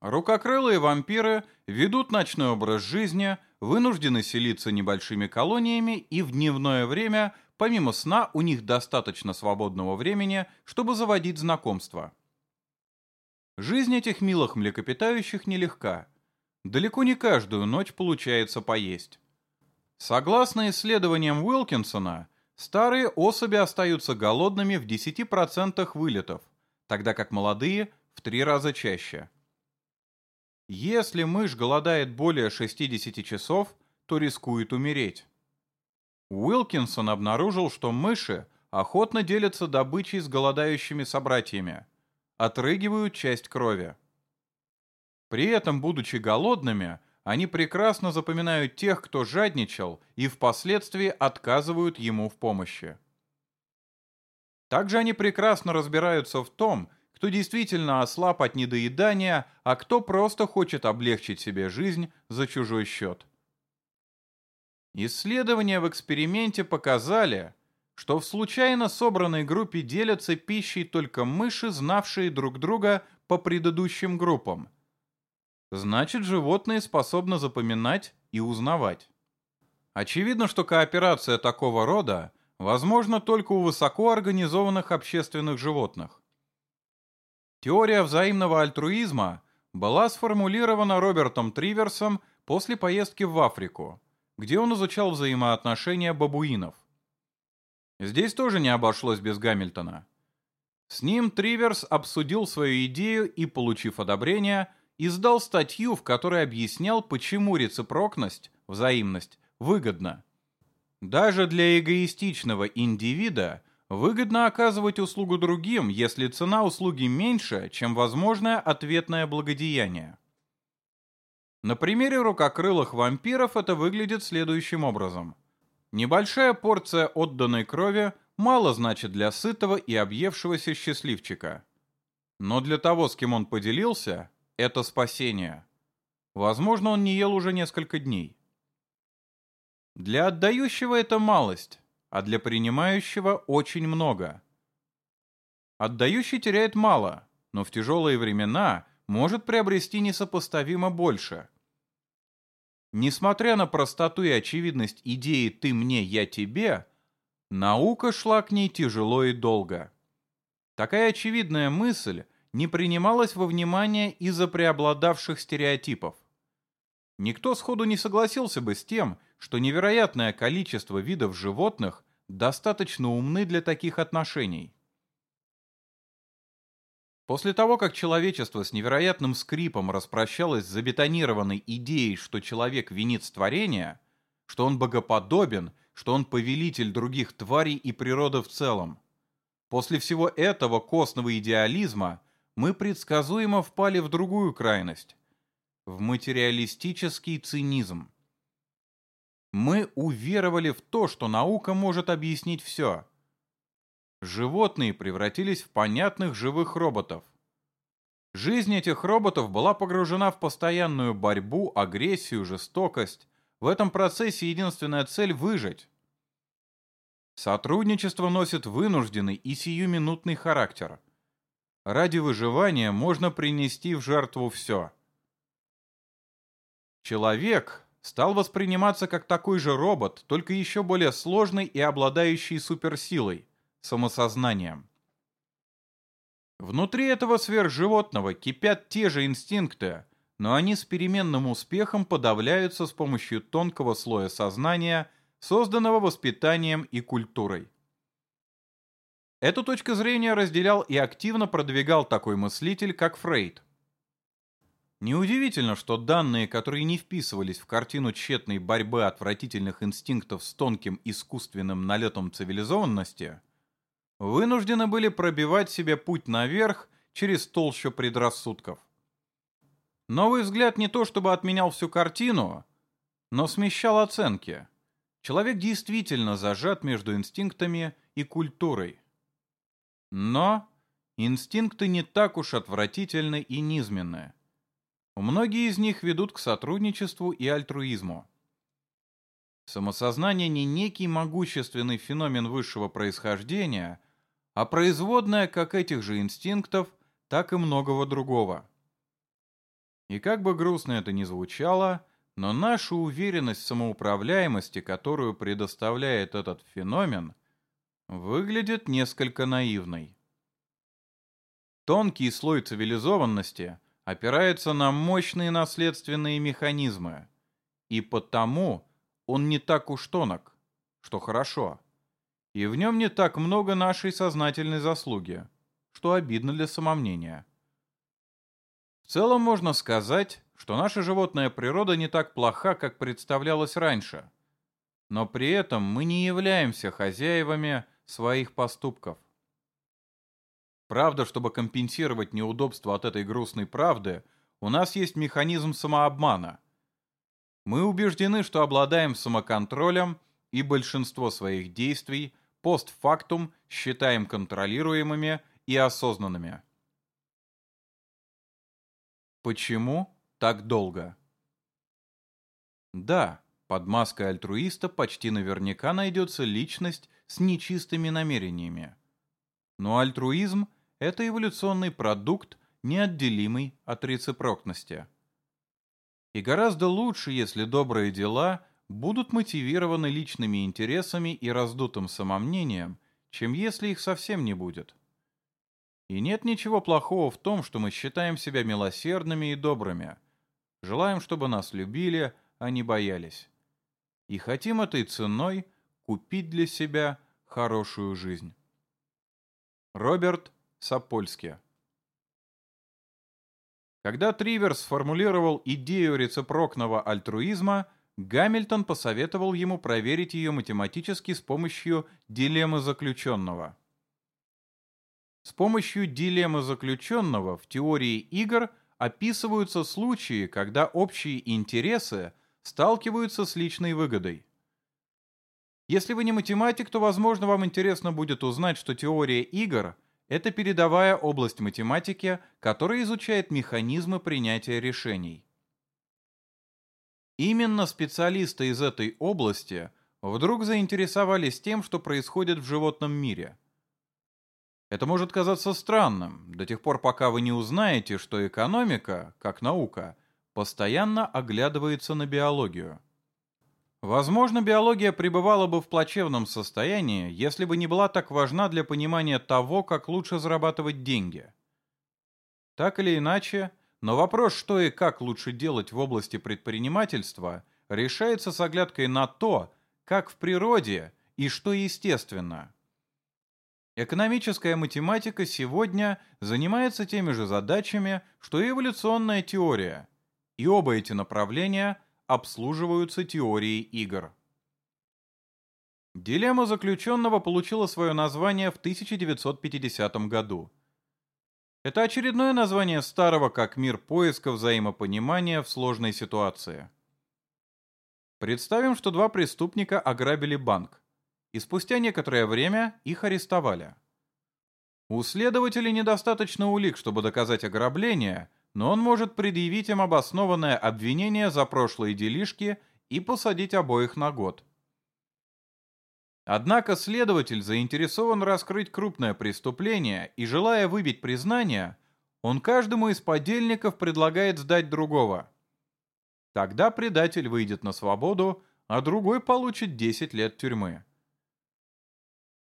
Рукокрылые вампиры ведут ночной образ жизни, вынуждены селиться небольшими колониями и в дневное время Помимо сна, у них достаточно свободного времени, чтобы заводить знакомства. Жизнь этих милых млекопитающих нелегка. Далеко не каждую ночь получается поесть. Согласно исследованиям Уилкинсона, старые особи остаются голодными в 10% вылетов, тогда как молодые в три раза чаще. Если мышь голодает более 60 часов, то рискует умереть. Уилкинсон обнаружил, что мыши охотно делятся добычей с голодающими собратьями, отрыгивают часть крови. При этом, будучи голодными, они прекрасно запоминают тех, кто жадничал, и впоследствии отказывают ему в помощи. Также они прекрасно разбираются в том, кто действительно ослаб от недоедания, а кто просто хочет облегчить себе жизнь за чужой счет. Исследования в эксперименте показали, что в случайно собранной группе делятся пищей только мыши, знавшие друг друга по предыдущим группам. Значит, животные способны запоминать и узнавать. Очевидно, что кооперация такого рода возможна только у высокоорганизованных общественных животных. Теория взаимного альтруизма была сформулирована Робертом Триверсом после поездки в Африку – где он изучал взаимоотношения бабуинов. Здесь тоже не обошлось без Гамильтона. С ним Триверс обсудил свою идею и, получив одобрение, издал статью, в которой объяснял, почему рецепрокность, взаимность, выгодна. Даже для эгоистичного индивида выгодно оказывать услугу другим, если цена услуги меньше, чем возможное ответное благодеяние. На примере рукокрылых вампиров это выглядит следующим образом. Небольшая порция отданной крови мало значит для сытого и объевшегося счастливчика. Но для того, с кем он поделился, это спасение. Возможно, он не ел уже несколько дней. Для отдающего это малость, а для принимающего очень много. Отдающий теряет мало, но в тяжелые времена может приобрести несопоставимо больше. Несмотря на простоту и очевидность идеи «ты мне, я тебе», наука шла к ней тяжело и долго. Такая очевидная мысль не принималась во внимание из-за преобладавших стереотипов. Никто сходу не согласился бы с тем, что невероятное количество видов животных достаточно умны для таких отношений. После того, как человечество с невероятным скрипом распрощалось с забетонированной идеей, что человек винит творения, что он богоподобен, что он повелитель других тварей и природы в целом, после всего этого костного идеализма мы предсказуемо впали в другую крайность в материалистический цинизм. Мы уверовали в то, что наука может объяснить все. Животные превратились в понятных живых роботов. Жизнь этих роботов была погружена в постоянную борьбу, агрессию, жестокость. В этом процессе единственная цель – выжить. Сотрудничество носит вынужденный и сиюминутный характер. Ради выживания можно принести в жертву все – Человек стал восприниматься как такой же робот, только еще более сложный и обладающий суперсилой, самосознанием. Внутри этого сверхживотного кипят те же инстинкты, но они с переменным успехом подавляются с помощью тонкого слоя сознания, созданного воспитанием и культурой. Эту точку зрения разделял и активно продвигал такой мыслитель, как Фрейд – Неудивительно, что данные, которые не вписывались в картину тщетной борьбы отвратительных инстинктов с тонким искусственным налетом цивилизованности, вынуждены были пробивать себе путь наверх через толщу предрассудков. Новый взгляд не то чтобы отменял всю картину, но смещал оценки. Человек действительно зажат между инстинктами и культурой. Но инстинкты не так уж отвратительны и низменны. Многие из них ведут к сотрудничеству и альтруизму. Самосознание не некий могущественный феномен высшего происхождения, а производная как этих же инстинктов, так и многого другого. И как бы грустно это ни звучало, но наша уверенность в самоуправляемости, которую предоставляет этот феномен, выглядит несколько наивной. Тонкий слой цивилизованности – опирается на мощные наследственные механизмы, и потому он не так уж тонок, что хорошо. И в нем не так много нашей сознательной заслуги, что обидно для самомнения. В целом можно сказать, что наша животная природа не так плоха, как представлялось раньше. Но при этом мы не являемся хозяевами своих поступков. Правда, чтобы компенсировать неудобства от этой грустной правды, у нас есть механизм самообмана. Мы убеждены, что обладаем самоконтролем и большинство своих действий постфактум считаем контролируемыми и осознанными. Почему так долго? Да, под маской альтруиста почти наверняка найдется личность с нечистыми намерениями. Но альтруизм – это эволюционный продукт, неотделимый от рецепрокности. И гораздо лучше, если добрые дела будут мотивированы личными интересами и раздутым самомнением, чем если их совсем не будет. И нет ничего плохого в том, что мы считаем себя милосердными и добрыми, желаем, чтобы нас любили, а не боялись. И хотим этой ценой купить для себя хорошую жизнь. Роберт Сапольске. Когда Тривер сформулировал идею рецепрокного альтруизма, Гамильтон посоветовал ему проверить ее математически с помощью дилеммы заключенного. С помощью дилеммы заключенного в теории игр описываются случаи, когда общие интересы сталкиваются с личной выгодой. Если вы не математик, то, возможно, вам интересно будет узнать, что теория игр это передовая область математики, которая изучает механизмы принятия решений. Именно специалисты из этой области вдруг заинтересовались тем, что происходит в животном мире. Это может казаться странным, до тех пор, пока вы не узнаете, что экономика, как наука, постоянно оглядывается на биологию. Возможно, биология пребывала бы в плачевном состоянии, если бы не была так важна для понимания того, как лучше зарабатывать деньги. Так или иначе, но вопрос, что и как лучше делать в области предпринимательства, решается с оглядкой на то, как в природе и что естественно. Экономическая математика сегодня занимается теми же задачами, что и эволюционная теория, и оба эти направления обслуживаются теорией игр. Дилемма заключенного получила свое название в 1950 году. Это очередное название старого как мир поиска взаимопонимания в сложной ситуации. Представим, что два преступника ограбили банк и спустя некоторое время их арестовали. У следователей недостаточно улик, чтобы доказать ограбление, но он может предъявить им обоснованное обвинение за прошлые делишки и посадить обоих на год. Однако следователь заинтересован раскрыть крупное преступление и, желая выбить признание, он каждому из подельников предлагает сдать другого. Тогда предатель выйдет на свободу, а другой получит 10 лет тюрьмы.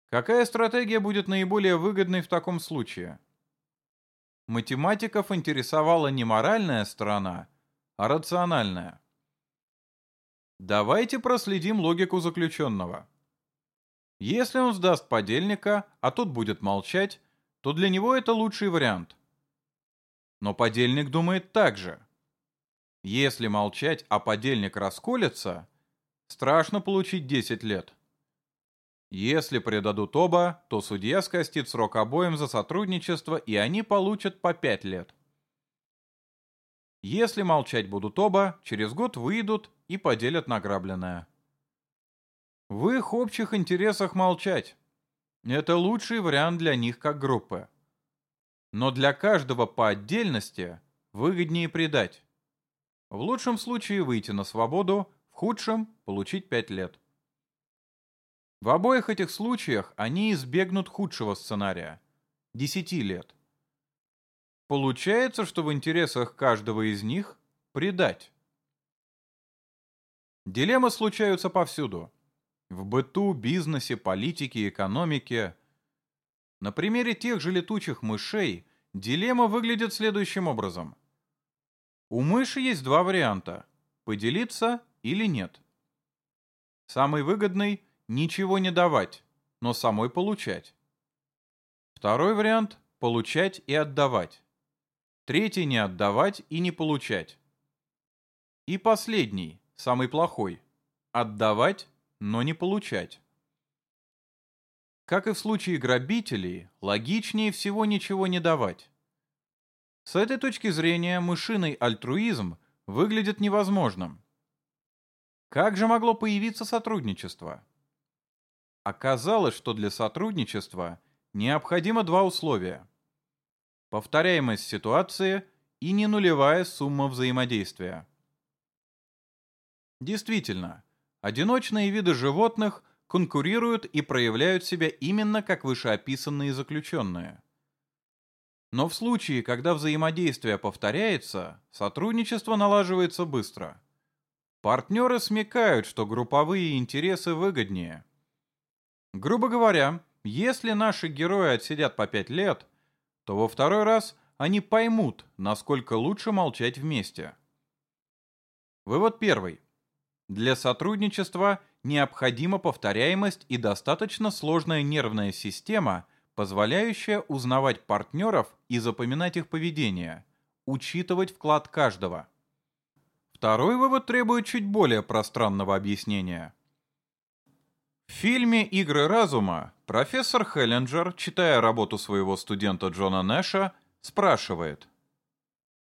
Какая стратегия будет наиболее выгодной в таком случае? Математиков интересовала не моральная сторона, а рациональная. Давайте проследим логику заключенного. Если он сдаст подельника, а тот будет молчать, то для него это лучший вариант. Но подельник думает так же. Если молчать, а подельник расколется, страшно получить 10 лет. Если предадут оба, то судья скостит срок обоим за сотрудничество, и они получат по 5 лет. Если молчать будут оба, через год выйдут и поделят награбленное. В их общих интересах молчать. Это лучший вариант для них как группы. Но для каждого по отдельности выгоднее предать. В лучшем случае выйти на свободу, в худшем – получить 5 лет. В обоих этих случаях они избегнут худшего сценария – 10 лет. Получается, что в интересах каждого из них предать. Дилеммы случаются повсюду. В быту, бизнесе, политике, экономике. На примере тех же летучих мышей дилемма выглядит следующим образом. У мыши есть два варианта – поделиться или нет. Самый выгодный ничего не давать, но самой получать. Второй вариант – получать и отдавать. Третий – не отдавать и не получать. И последний, самый плохой – отдавать, но не получать. Как и в случае грабителей, логичнее всего ничего не давать. С этой точки зрения мышиный альтруизм выглядит невозможным. Как же могло появиться сотрудничество? Оказалось, что для сотрудничества необходимо два условия. Повторяемость ситуации и не нулевая сумма взаимодействия. Действительно, одиночные виды животных конкурируют и проявляют себя именно как вышеописанные заключенные. Но в случае, когда взаимодействие повторяется, сотрудничество налаживается быстро. Партнеры смекают, что групповые интересы выгоднее – Грубо говоря, если наши герои отсидят по пять лет, то во второй раз они поймут, насколько лучше молчать вместе. Вывод первый. Для сотрудничества необходима повторяемость и достаточно сложная нервная система, позволяющая узнавать партнеров и запоминать их поведение, учитывать вклад каждого. Второй вывод требует чуть более пространного объяснения. В фильме «Игры разума» профессор Хеллинджер, читая работу своего студента Джона Нэша, спрашивает.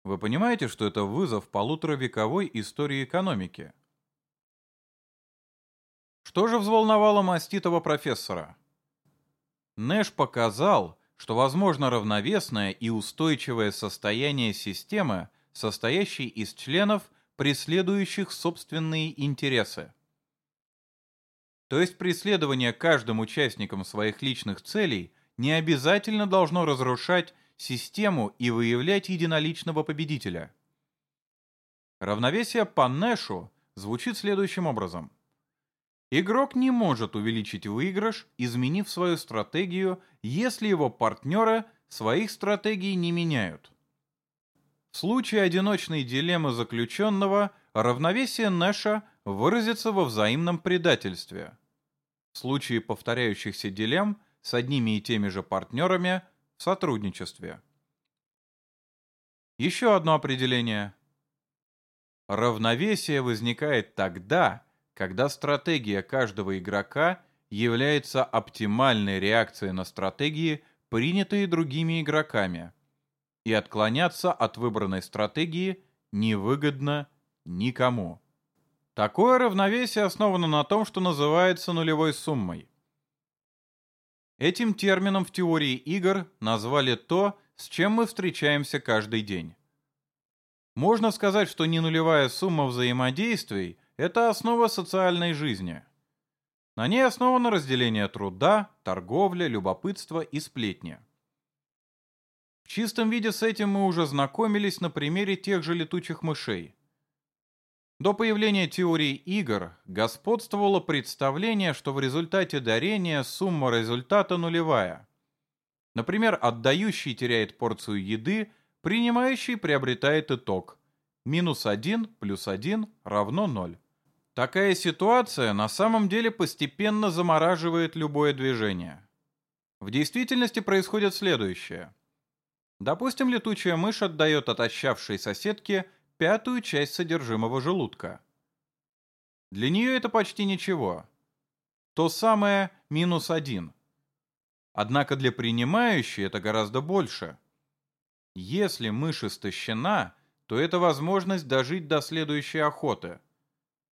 Вы понимаете, что это вызов полуторавековой истории экономики? Что же взволновало маститого профессора? Нэш показал, что возможно равновесное и устойчивое состояние системы, состоящей из членов, преследующих собственные интересы. То есть преследование каждым участником своих личных целей не обязательно должно разрушать систему и выявлять единоличного победителя. Равновесие по Нэшу звучит следующим образом. Игрок не может увеличить выигрыш, изменив свою стратегию, если его партнеры своих стратегий не меняют. В случае одиночной дилеммы заключенного равновесие Нэша выразится во взаимном предательстве. В случае повторяющихся дилемм с одними и теми же партнерами в сотрудничестве. Еще одно определение. Равновесие возникает тогда, когда стратегия каждого игрока является оптимальной реакцией на стратегии, принятые другими игроками, и отклоняться от выбранной стратегии невыгодно никому. Такое равновесие основано на том, что называется нулевой суммой. Этим термином в теории игр назвали то, с чем мы встречаемся каждый день. Можно сказать, что не нулевая сумма взаимодействий – это основа социальной жизни. На ней основано разделение труда, торговля, любопытство и сплетни. В чистом виде с этим мы уже знакомились на примере тех же летучих мышей. До появления теории игр господствовало представление, что в результате дарения сумма результата нулевая. Например, отдающий теряет порцию еды, принимающий приобретает итог. Минус 1 плюс 1 равно 0. Такая ситуация на самом деле постепенно замораживает любое движение. В действительности происходит следующее. Допустим, летучая мышь отдает отощавшей соседке пятую часть содержимого желудка. Для нее это почти ничего. То самое минус один. Однако для принимающей это гораздо больше. Если мышь истощена, то это возможность дожить до следующей охоты.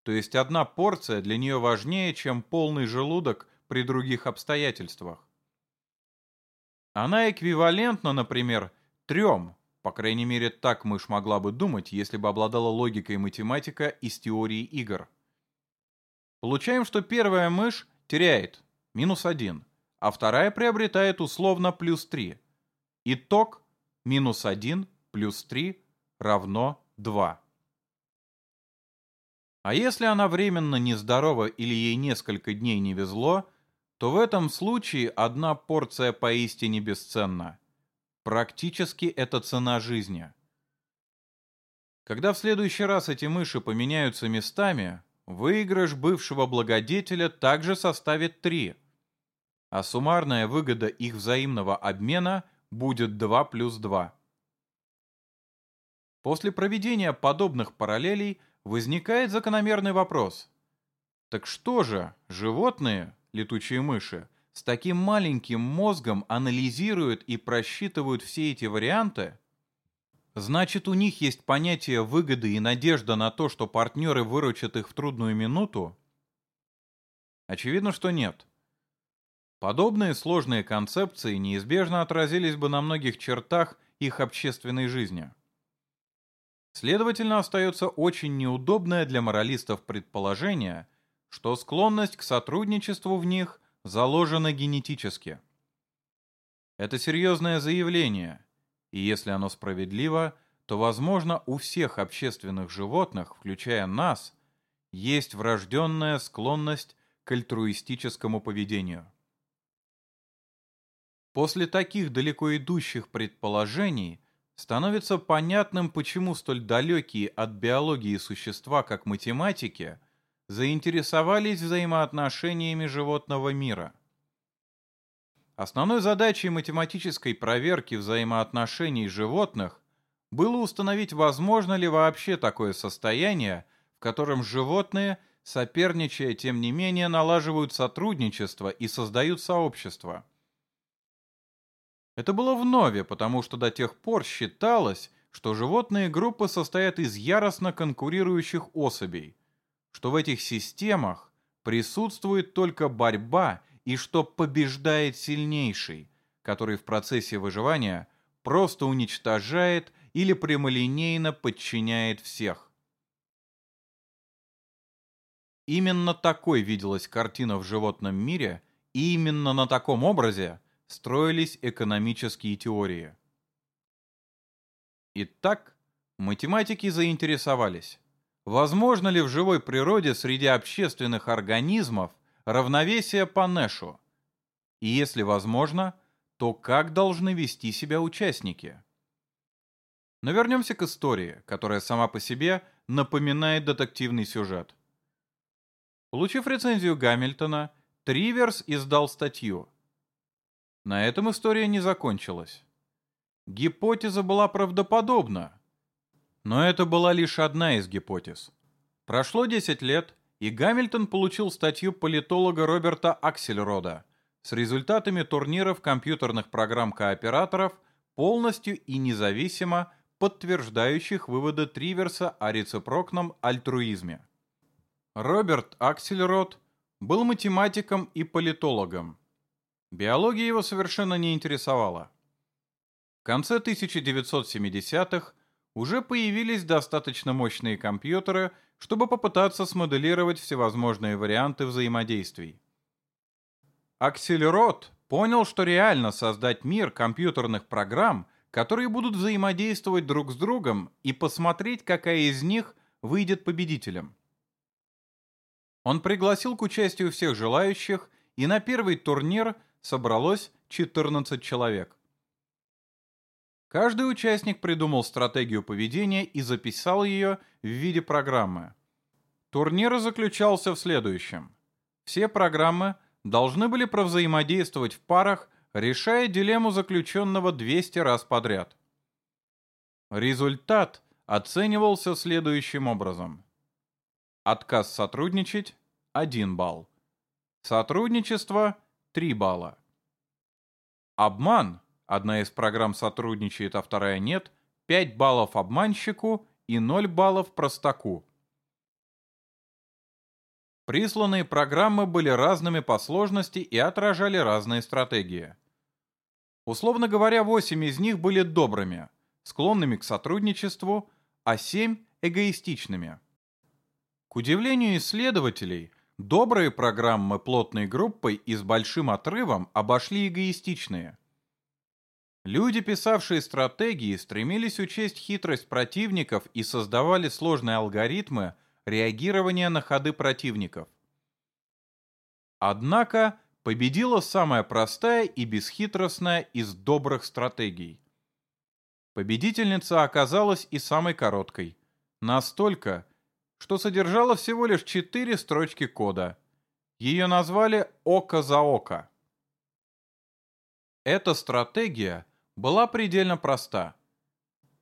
То есть одна порция для нее важнее, чем полный желудок при других обстоятельствах. Она эквивалентна, например, трем, по крайней мере так мышь могла бы думать, если бы обладала логикой математика из теории игр. Получаем, что первая мышь теряет минус 1, а вторая приобретает условно плюс 3. Итог минус 1 плюс 3 равно 2. А если она временно нездорова или ей несколько дней не везло, то в этом случае одна порция поистине бесценна. Практически это цена жизни. Когда в следующий раз эти мыши поменяются местами, выигрыш бывшего благодетеля также составит 3, а суммарная выгода их взаимного обмена будет 2 плюс 2. После проведения подобных параллелей возникает закономерный вопрос. Так что же, животные, летучие мыши, с таким маленьким мозгом анализируют и просчитывают все эти варианты? Значит, у них есть понятие выгоды и надежда на то, что партнеры выручат их в трудную минуту? Очевидно, что нет. Подобные сложные концепции неизбежно отразились бы на многих чертах их общественной жизни. Следовательно, остается очень неудобное для моралистов предположение, что склонность к сотрудничеству в них заложена генетически. Это серьезное заявление, и если оно справедливо, то, возможно, у всех общественных животных, включая нас, есть врожденная склонность к альтруистическому поведению. После таких далеко идущих предположений становится понятным, почему столь далекие от биологии существа, как математики, заинтересовались взаимоотношениями животного мира. Основной задачей математической проверки взаимоотношений животных было установить, возможно ли вообще такое состояние, в котором животные, соперничая, тем не менее, налаживают сотрудничество и создают сообщество. Это было вновь, потому что до тех пор считалось, что животные группы состоят из яростно конкурирующих особей, что в этих системах присутствует только борьба и что побеждает сильнейший, который в процессе выживания просто уничтожает или прямолинейно подчиняет всех. Именно такой виделась картина в животном мире, и именно на таком образе строились экономические теории. Итак, математики заинтересовались, возможно ли в живой природе среди общественных организмов равновесие по Нэшу? И если возможно, то как должны вести себя участники? Но вернемся к истории, которая сама по себе напоминает детективный сюжет. Получив рецензию Гамильтона, Триверс издал статью. На этом история не закончилась. Гипотеза была правдоподобна, но это была лишь одна из гипотез. Прошло 10 лет, и Гамильтон получил статью политолога Роберта Аксельрода с результатами турниров компьютерных программ-кооператоров, полностью и независимо подтверждающих выводы Триверса о рецепрокном альтруизме. Роберт Аксельрод был математиком и политологом. Биология его совершенно не интересовала. В конце 1970-х уже появились достаточно мощные компьютеры, чтобы попытаться смоделировать всевозможные варианты взаимодействий. Акселерот понял, что реально создать мир компьютерных программ, которые будут взаимодействовать друг с другом и посмотреть, какая из них выйдет победителем. Он пригласил к участию всех желающих, и на первый турнир собралось 14 человек. Каждый участник придумал стратегию поведения и записал ее в виде программы. Турнир заключался в следующем. Все программы должны были провзаимодействовать в парах, решая дилемму заключенного 200 раз подряд. Результат оценивался следующим образом. Отказ сотрудничать – 1 балл. Сотрудничество – 3 балла. Обман – одна из программ сотрудничает, а вторая нет – 5 баллов обманщику и 0 баллов простаку. Присланные программы были разными по сложности и отражали разные стратегии. Условно говоря, 8 из них были добрыми, склонными к сотрудничеству, а 7 – эгоистичными. К удивлению исследователей, добрые программы плотной группой и с большим отрывом обошли эгоистичные. Люди, писавшие стратегии, стремились учесть хитрость противников и создавали сложные алгоритмы реагирования на ходы противников. Однако победила самая простая и бесхитростная из добрых стратегий. Победительница оказалась и самой короткой. Настолько, что содержала всего лишь четыре строчки кода. Ее назвали «Око за око». Эта стратегия была предельно проста.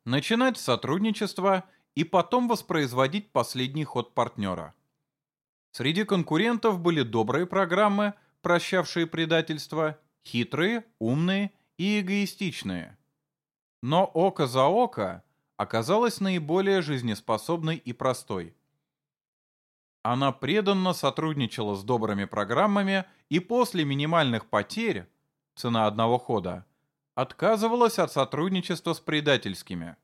Начинать сотрудничество и потом воспроизводить последний ход партнера. Среди конкурентов были добрые программы, прощавшие предательство, хитрые, умные и эгоистичные. Но око за око оказалась наиболее жизнеспособной и простой. Она преданно сотрудничала с добрыми программами и после минимальных потерь, цена одного хода, отказывалась от сотрудничества с предательскими.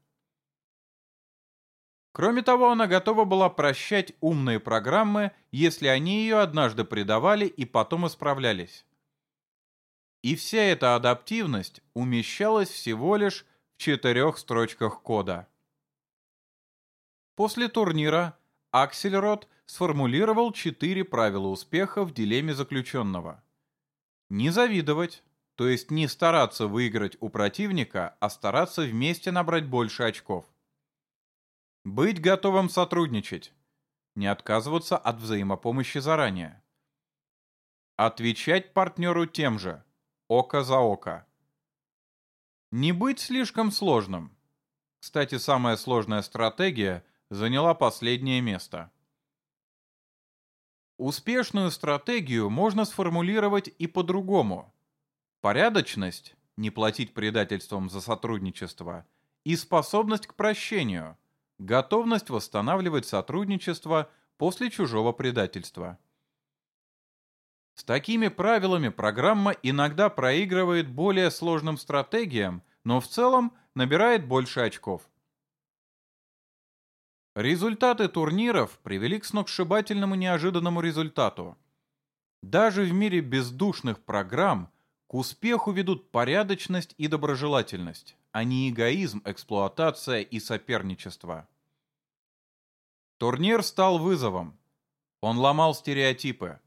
Кроме того, она готова была прощать умные программы, если они ее однажды предавали и потом исправлялись. И вся эта адаптивность умещалась всего лишь в четырех строчках кода. После турнира Аксельрод сформулировал четыре правила успеха в дилемме заключенного. Не завидовать, то есть не стараться выиграть у противника, а стараться вместе набрать больше очков. Быть готовым сотрудничать. Не отказываться от взаимопомощи заранее. Отвечать партнеру тем же. Око за око. Не быть слишком сложным. Кстати, самая сложная стратегия заняла последнее место. Успешную стратегию можно сформулировать и по-другому. Порядочность – не платить предательством за сотрудничество, и способность к прощению – готовность восстанавливать сотрудничество после чужого предательства. С такими правилами программа иногда проигрывает более сложным стратегиям, но в целом набирает больше очков. Результаты турниров привели к сногсшибательному неожиданному результату. Даже в мире бездушных программ к успеху ведут порядочность и доброжелательность, а не эгоизм, эксплуатация и соперничество. Турнир стал вызовом. Он ломал стереотипы.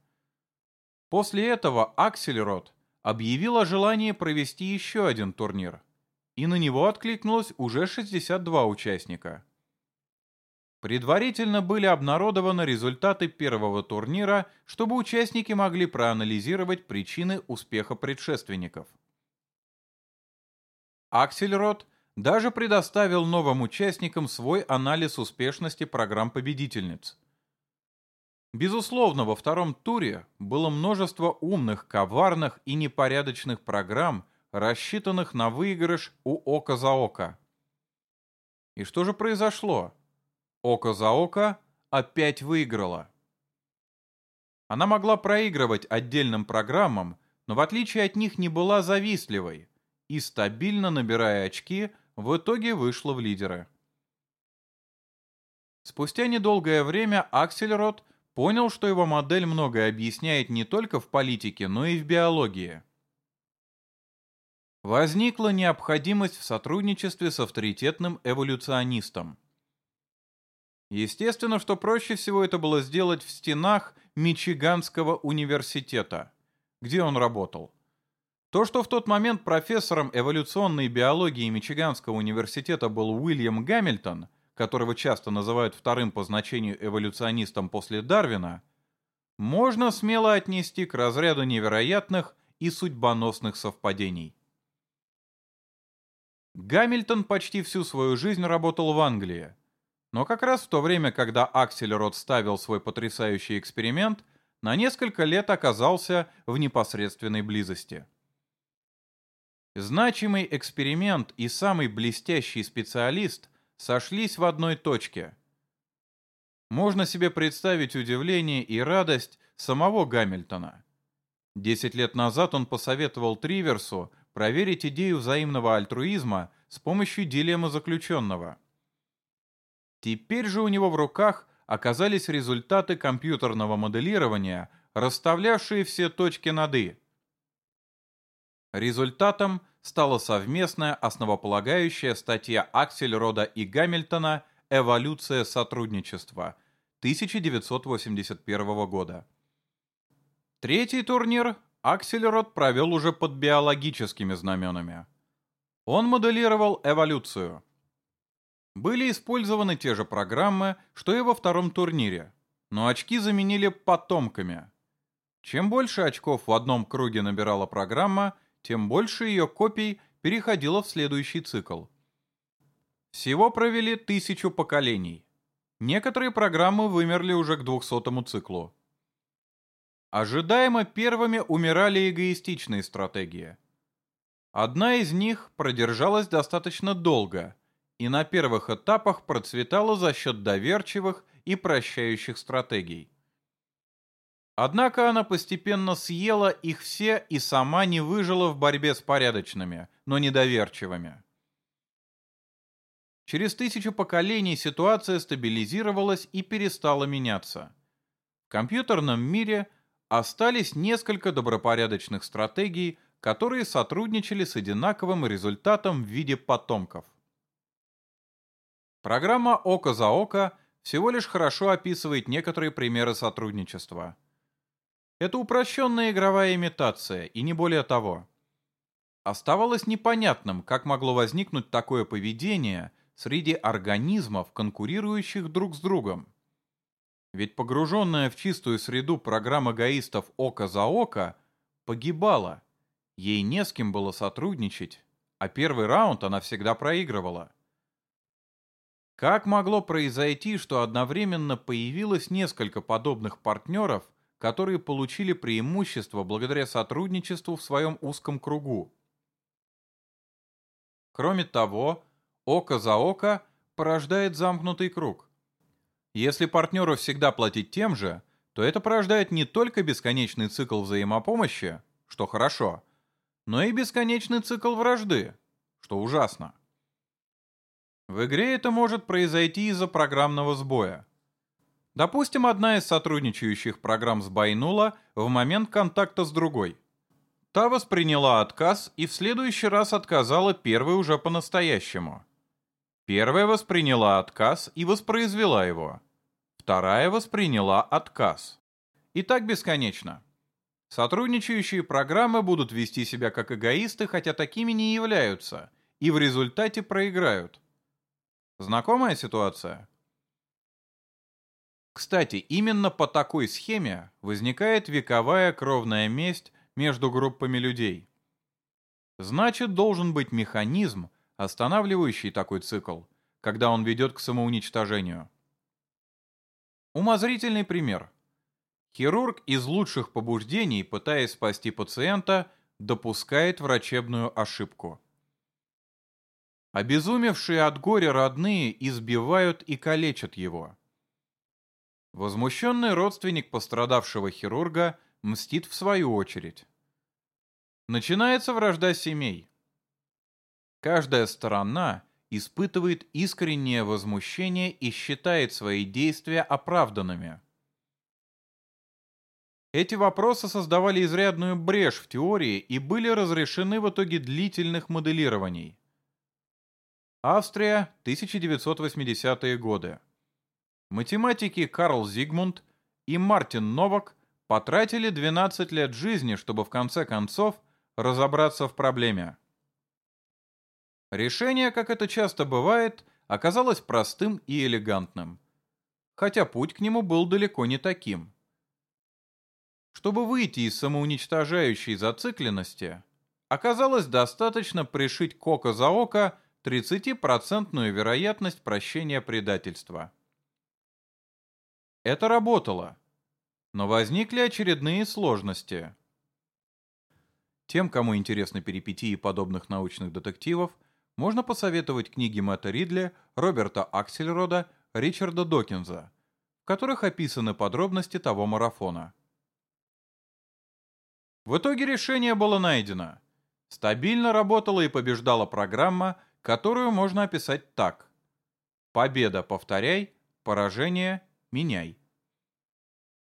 После этого Аксельрод объявил о желании провести еще один турнир, и на него откликнулось уже 62 участника. Предварительно были обнародованы результаты первого турнира, чтобы участники могли проанализировать причины успеха предшественников. Аксельрод даже предоставил новым участникам свой анализ успешности программ победительниц. Безусловно, во втором туре было множество умных, коварных и непорядочных программ, рассчитанных на выигрыш у око за око. И что же произошло? Око за око опять выиграла. Она могла проигрывать отдельным программам, но в отличие от них не была завистливой и, стабильно набирая очки, в итоге вышла в лидеры. Спустя недолгое время Аксельрод понял, что его модель многое объясняет не только в политике, но и в биологии. Возникла необходимость в сотрудничестве с авторитетным эволюционистом. Естественно, что проще всего это было сделать в стенах Мичиганского университета, где он работал. То, что в тот момент профессором эволюционной биологии Мичиганского университета был Уильям Гамильтон, которого часто называют вторым по значению эволюционистом после Дарвина, можно смело отнести к разряду невероятных и судьбоносных совпадений. Гамильтон почти всю свою жизнь работал в Англии, но как раз в то время, когда Аксельрод ставил свой потрясающий эксперимент, на несколько лет оказался в непосредственной близости. Значимый эксперимент и самый блестящий специалист сошлись в одной точке. Можно себе представить удивление и радость самого Гамильтона. Десять лет назад он посоветовал Триверсу проверить идею взаимного альтруизма с помощью дилеммы заключенного. Теперь же у него в руках оказались результаты компьютерного моделирования, расставлявшие все точки над «и». Результатом стала совместная основополагающая статья Аксельрода и Гамильтона «Эволюция сотрудничества» 1981 года. Третий турнир Аксельрод провел уже под биологическими знаменами. Он моделировал эволюцию. Были использованы те же программы, что и во втором турнире, но очки заменили потомками. Чем больше очков в одном круге набирала программа, тем больше ее копий переходило в следующий цикл. Всего провели тысячу поколений. Некоторые программы вымерли уже к двухсотому циклу. Ожидаемо первыми умирали эгоистичные стратегии. Одна из них продержалась достаточно долго и на первых этапах процветала за счет доверчивых и прощающих стратегий. Однако она постепенно съела их все и сама не выжила в борьбе с порядочными, но недоверчивыми. Через тысячу поколений ситуация стабилизировалась и перестала меняться. В компьютерном мире остались несколько добропорядочных стратегий, которые сотрудничали с одинаковым результатом в виде потомков. Программа «Око за око» всего лишь хорошо описывает некоторые примеры сотрудничества – это упрощенная игровая имитация, и не более того. Оставалось непонятным, как могло возникнуть такое поведение среди организмов, конкурирующих друг с другом. Ведь погруженная в чистую среду программа гаистов «Око за око» погибала. Ей не с кем было сотрудничать, а первый раунд она всегда проигрывала. Как могло произойти, что одновременно появилось несколько подобных партнеров – которые получили преимущество благодаря сотрудничеству в своем узком кругу. Кроме того, око за око порождает замкнутый круг. Если партнеру всегда платить тем же, то это порождает не только бесконечный цикл взаимопомощи, что хорошо, но и бесконечный цикл вражды, что ужасно. В игре это может произойти из-за программного сбоя. Допустим, одна из сотрудничающих программ сбойнула в момент контакта с другой. Та восприняла отказ и в следующий раз отказала первой уже по-настоящему. Первая восприняла отказ и воспроизвела его. вторая восприняла отказ. И так бесконечно. Сотрудничающие программы будут вести себя как эгоисты, хотя такими не являются, и в результате проиграют. Знакомая ситуация? Кстати, именно по такой схеме возникает вековая кровная месть между группами людей. Значит, должен быть механизм, останавливающий такой цикл, когда он ведет к самоуничтожению. Умозрительный пример. Хирург из лучших побуждений, пытаясь спасти пациента, допускает врачебную ошибку. Обезумевшие от горя родные избивают и калечат его. Возмущенный родственник пострадавшего хирурга мстит в свою очередь. Начинается вражда семей. Каждая сторона испытывает искреннее возмущение и считает свои действия оправданными. Эти вопросы создавали изрядную брешь в теории и были разрешены в итоге длительных моделирований. Австрия, 1980-е годы. Математики Карл Зигмунд и Мартин Новак потратили 12 лет жизни, чтобы в конце концов разобраться в проблеме. Решение, как это часто бывает, оказалось простым и элегантным. Хотя путь к нему был далеко не таким. Чтобы выйти из самоуничтожающей зацикленности, оказалось достаточно пришить к око за око 30% вероятность прощения предательства. Это работало. Но возникли очередные сложности. Тем, кому интересны перипетии подобных научных детективов, можно посоветовать книги Мэтта Ридли, Роберта Аксельрода, Ричарда Докинза, в которых описаны подробности того марафона. В итоге решение было найдено. Стабильно работала и побеждала программа, которую можно описать так. Победа, повторяй, поражение, меняй.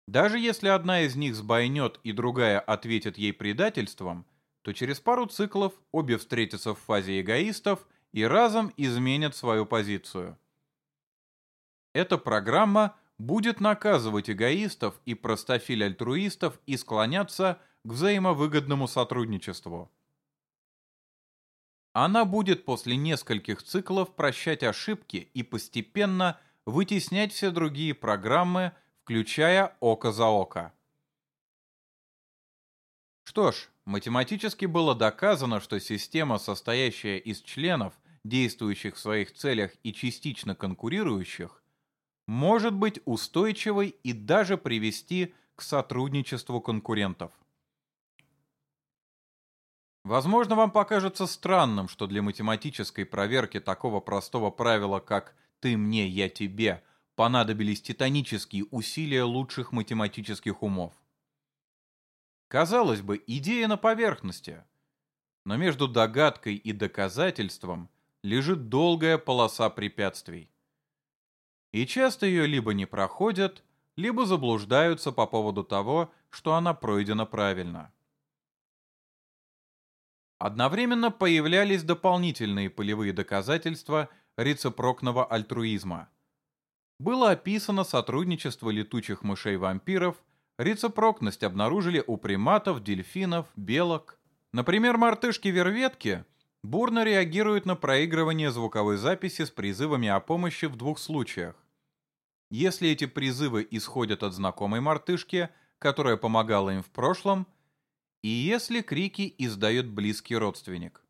Даже если одна из них сбойнет и другая ответит ей предательством, то через пару циклов обе встретятся в фазе эгоистов и разом изменят свою позицию. Эта программа будет наказывать эгоистов и простофиль-альтруистов и склоняться к взаимовыгодному сотрудничеству. Она будет после нескольких циклов прощать ошибки и постепенно вытеснять все другие программы, включая око за око. Что ж, математически было доказано, что система, состоящая из членов, действующих в своих целях и частично конкурирующих, может быть устойчивой и даже привести к сотрудничеству конкурентов. Возможно, вам покажется странным, что для математической проверки такого простого правила, как «ты мне, я тебе», понадобились титанические усилия лучших математических умов. Казалось бы, идея на поверхности, но между догадкой и доказательством лежит долгая полоса препятствий. И часто ее либо не проходят, либо заблуждаются по поводу того, что она пройдена правильно. Одновременно появлялись дополнительные полевые доказательства рецепрокного альтруизма – было описано сотрудничество летучих мышей-вампиров, рецепрокность обнаружили у приматов, дельфинов, белок. Например, мартышки-верветки бурно реагируют на проигрывание звуковой записи с призывами о помощи в двух случаях. Если эти призывы исходят от знакомой мартышки, которая помогала им в прошлом, и если крики издает близкий родственник.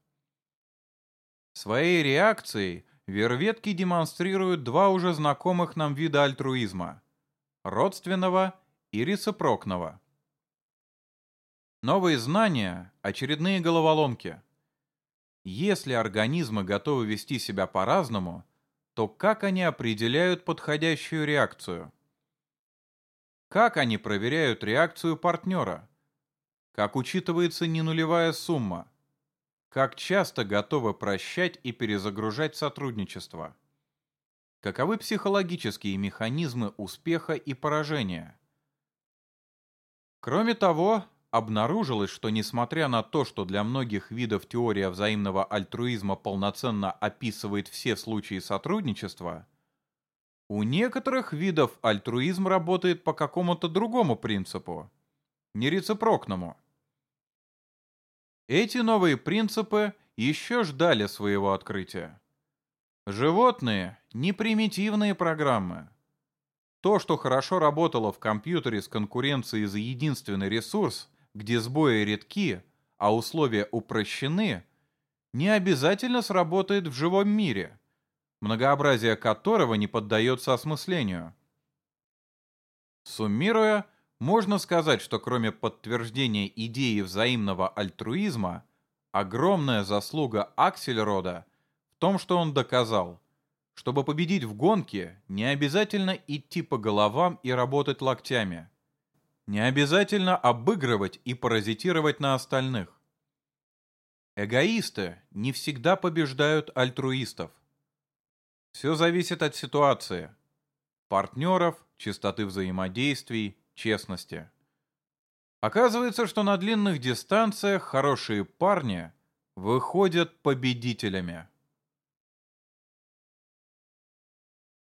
Своей реакцией – Верветки демонстрируют два уже знакомых нам вида альтруизма – родственного и рецепрокного. Новые знания – очередные головоломки. Если организмы готовы вести себя по-разному, то как они определяют подходящую реакцию? Как они проверяют реакцию партнера? Как учитывается ненулевая сумма? Как часто готовы прощать и перезагружать сотрудничество? Каковы психологические механизмы успеха и поражения? Кроме того, обнаружилось, что несмотря на то, что для многих видов теория взаимного альтруизма полноценно описывает все случаи сотрудничества, У некоторых видов альтруизм работает по какому-то другому принципу, нерецепрокному. Эти новые принципы еще ждали своего открытия. Животные — не примитивные программы. То, что хорошо работало в компьютере с конкуренцией за единственный ресурс, где сбои редки, а условия упрощены, не обязательно сработает в живом мире, многообразие которого не поддается осмыслению. Суммируя, можно сказать, что кроме подтверждения идеи взаимного альтруизма, огромная заслуга Аксельрода в том, что он доказал, чтобы победить в гонке, не обязательно идти по головам и работать локтями. Не обязательно обыгрывать и паразитировать на остальных. Эгоисты не всегда побеждают альтруистов. Все зависит от ситуации, партнеров, частоты взаимодействий, честности. Оказывается, что на длинных дистанциях хорошие парни выходят победителями.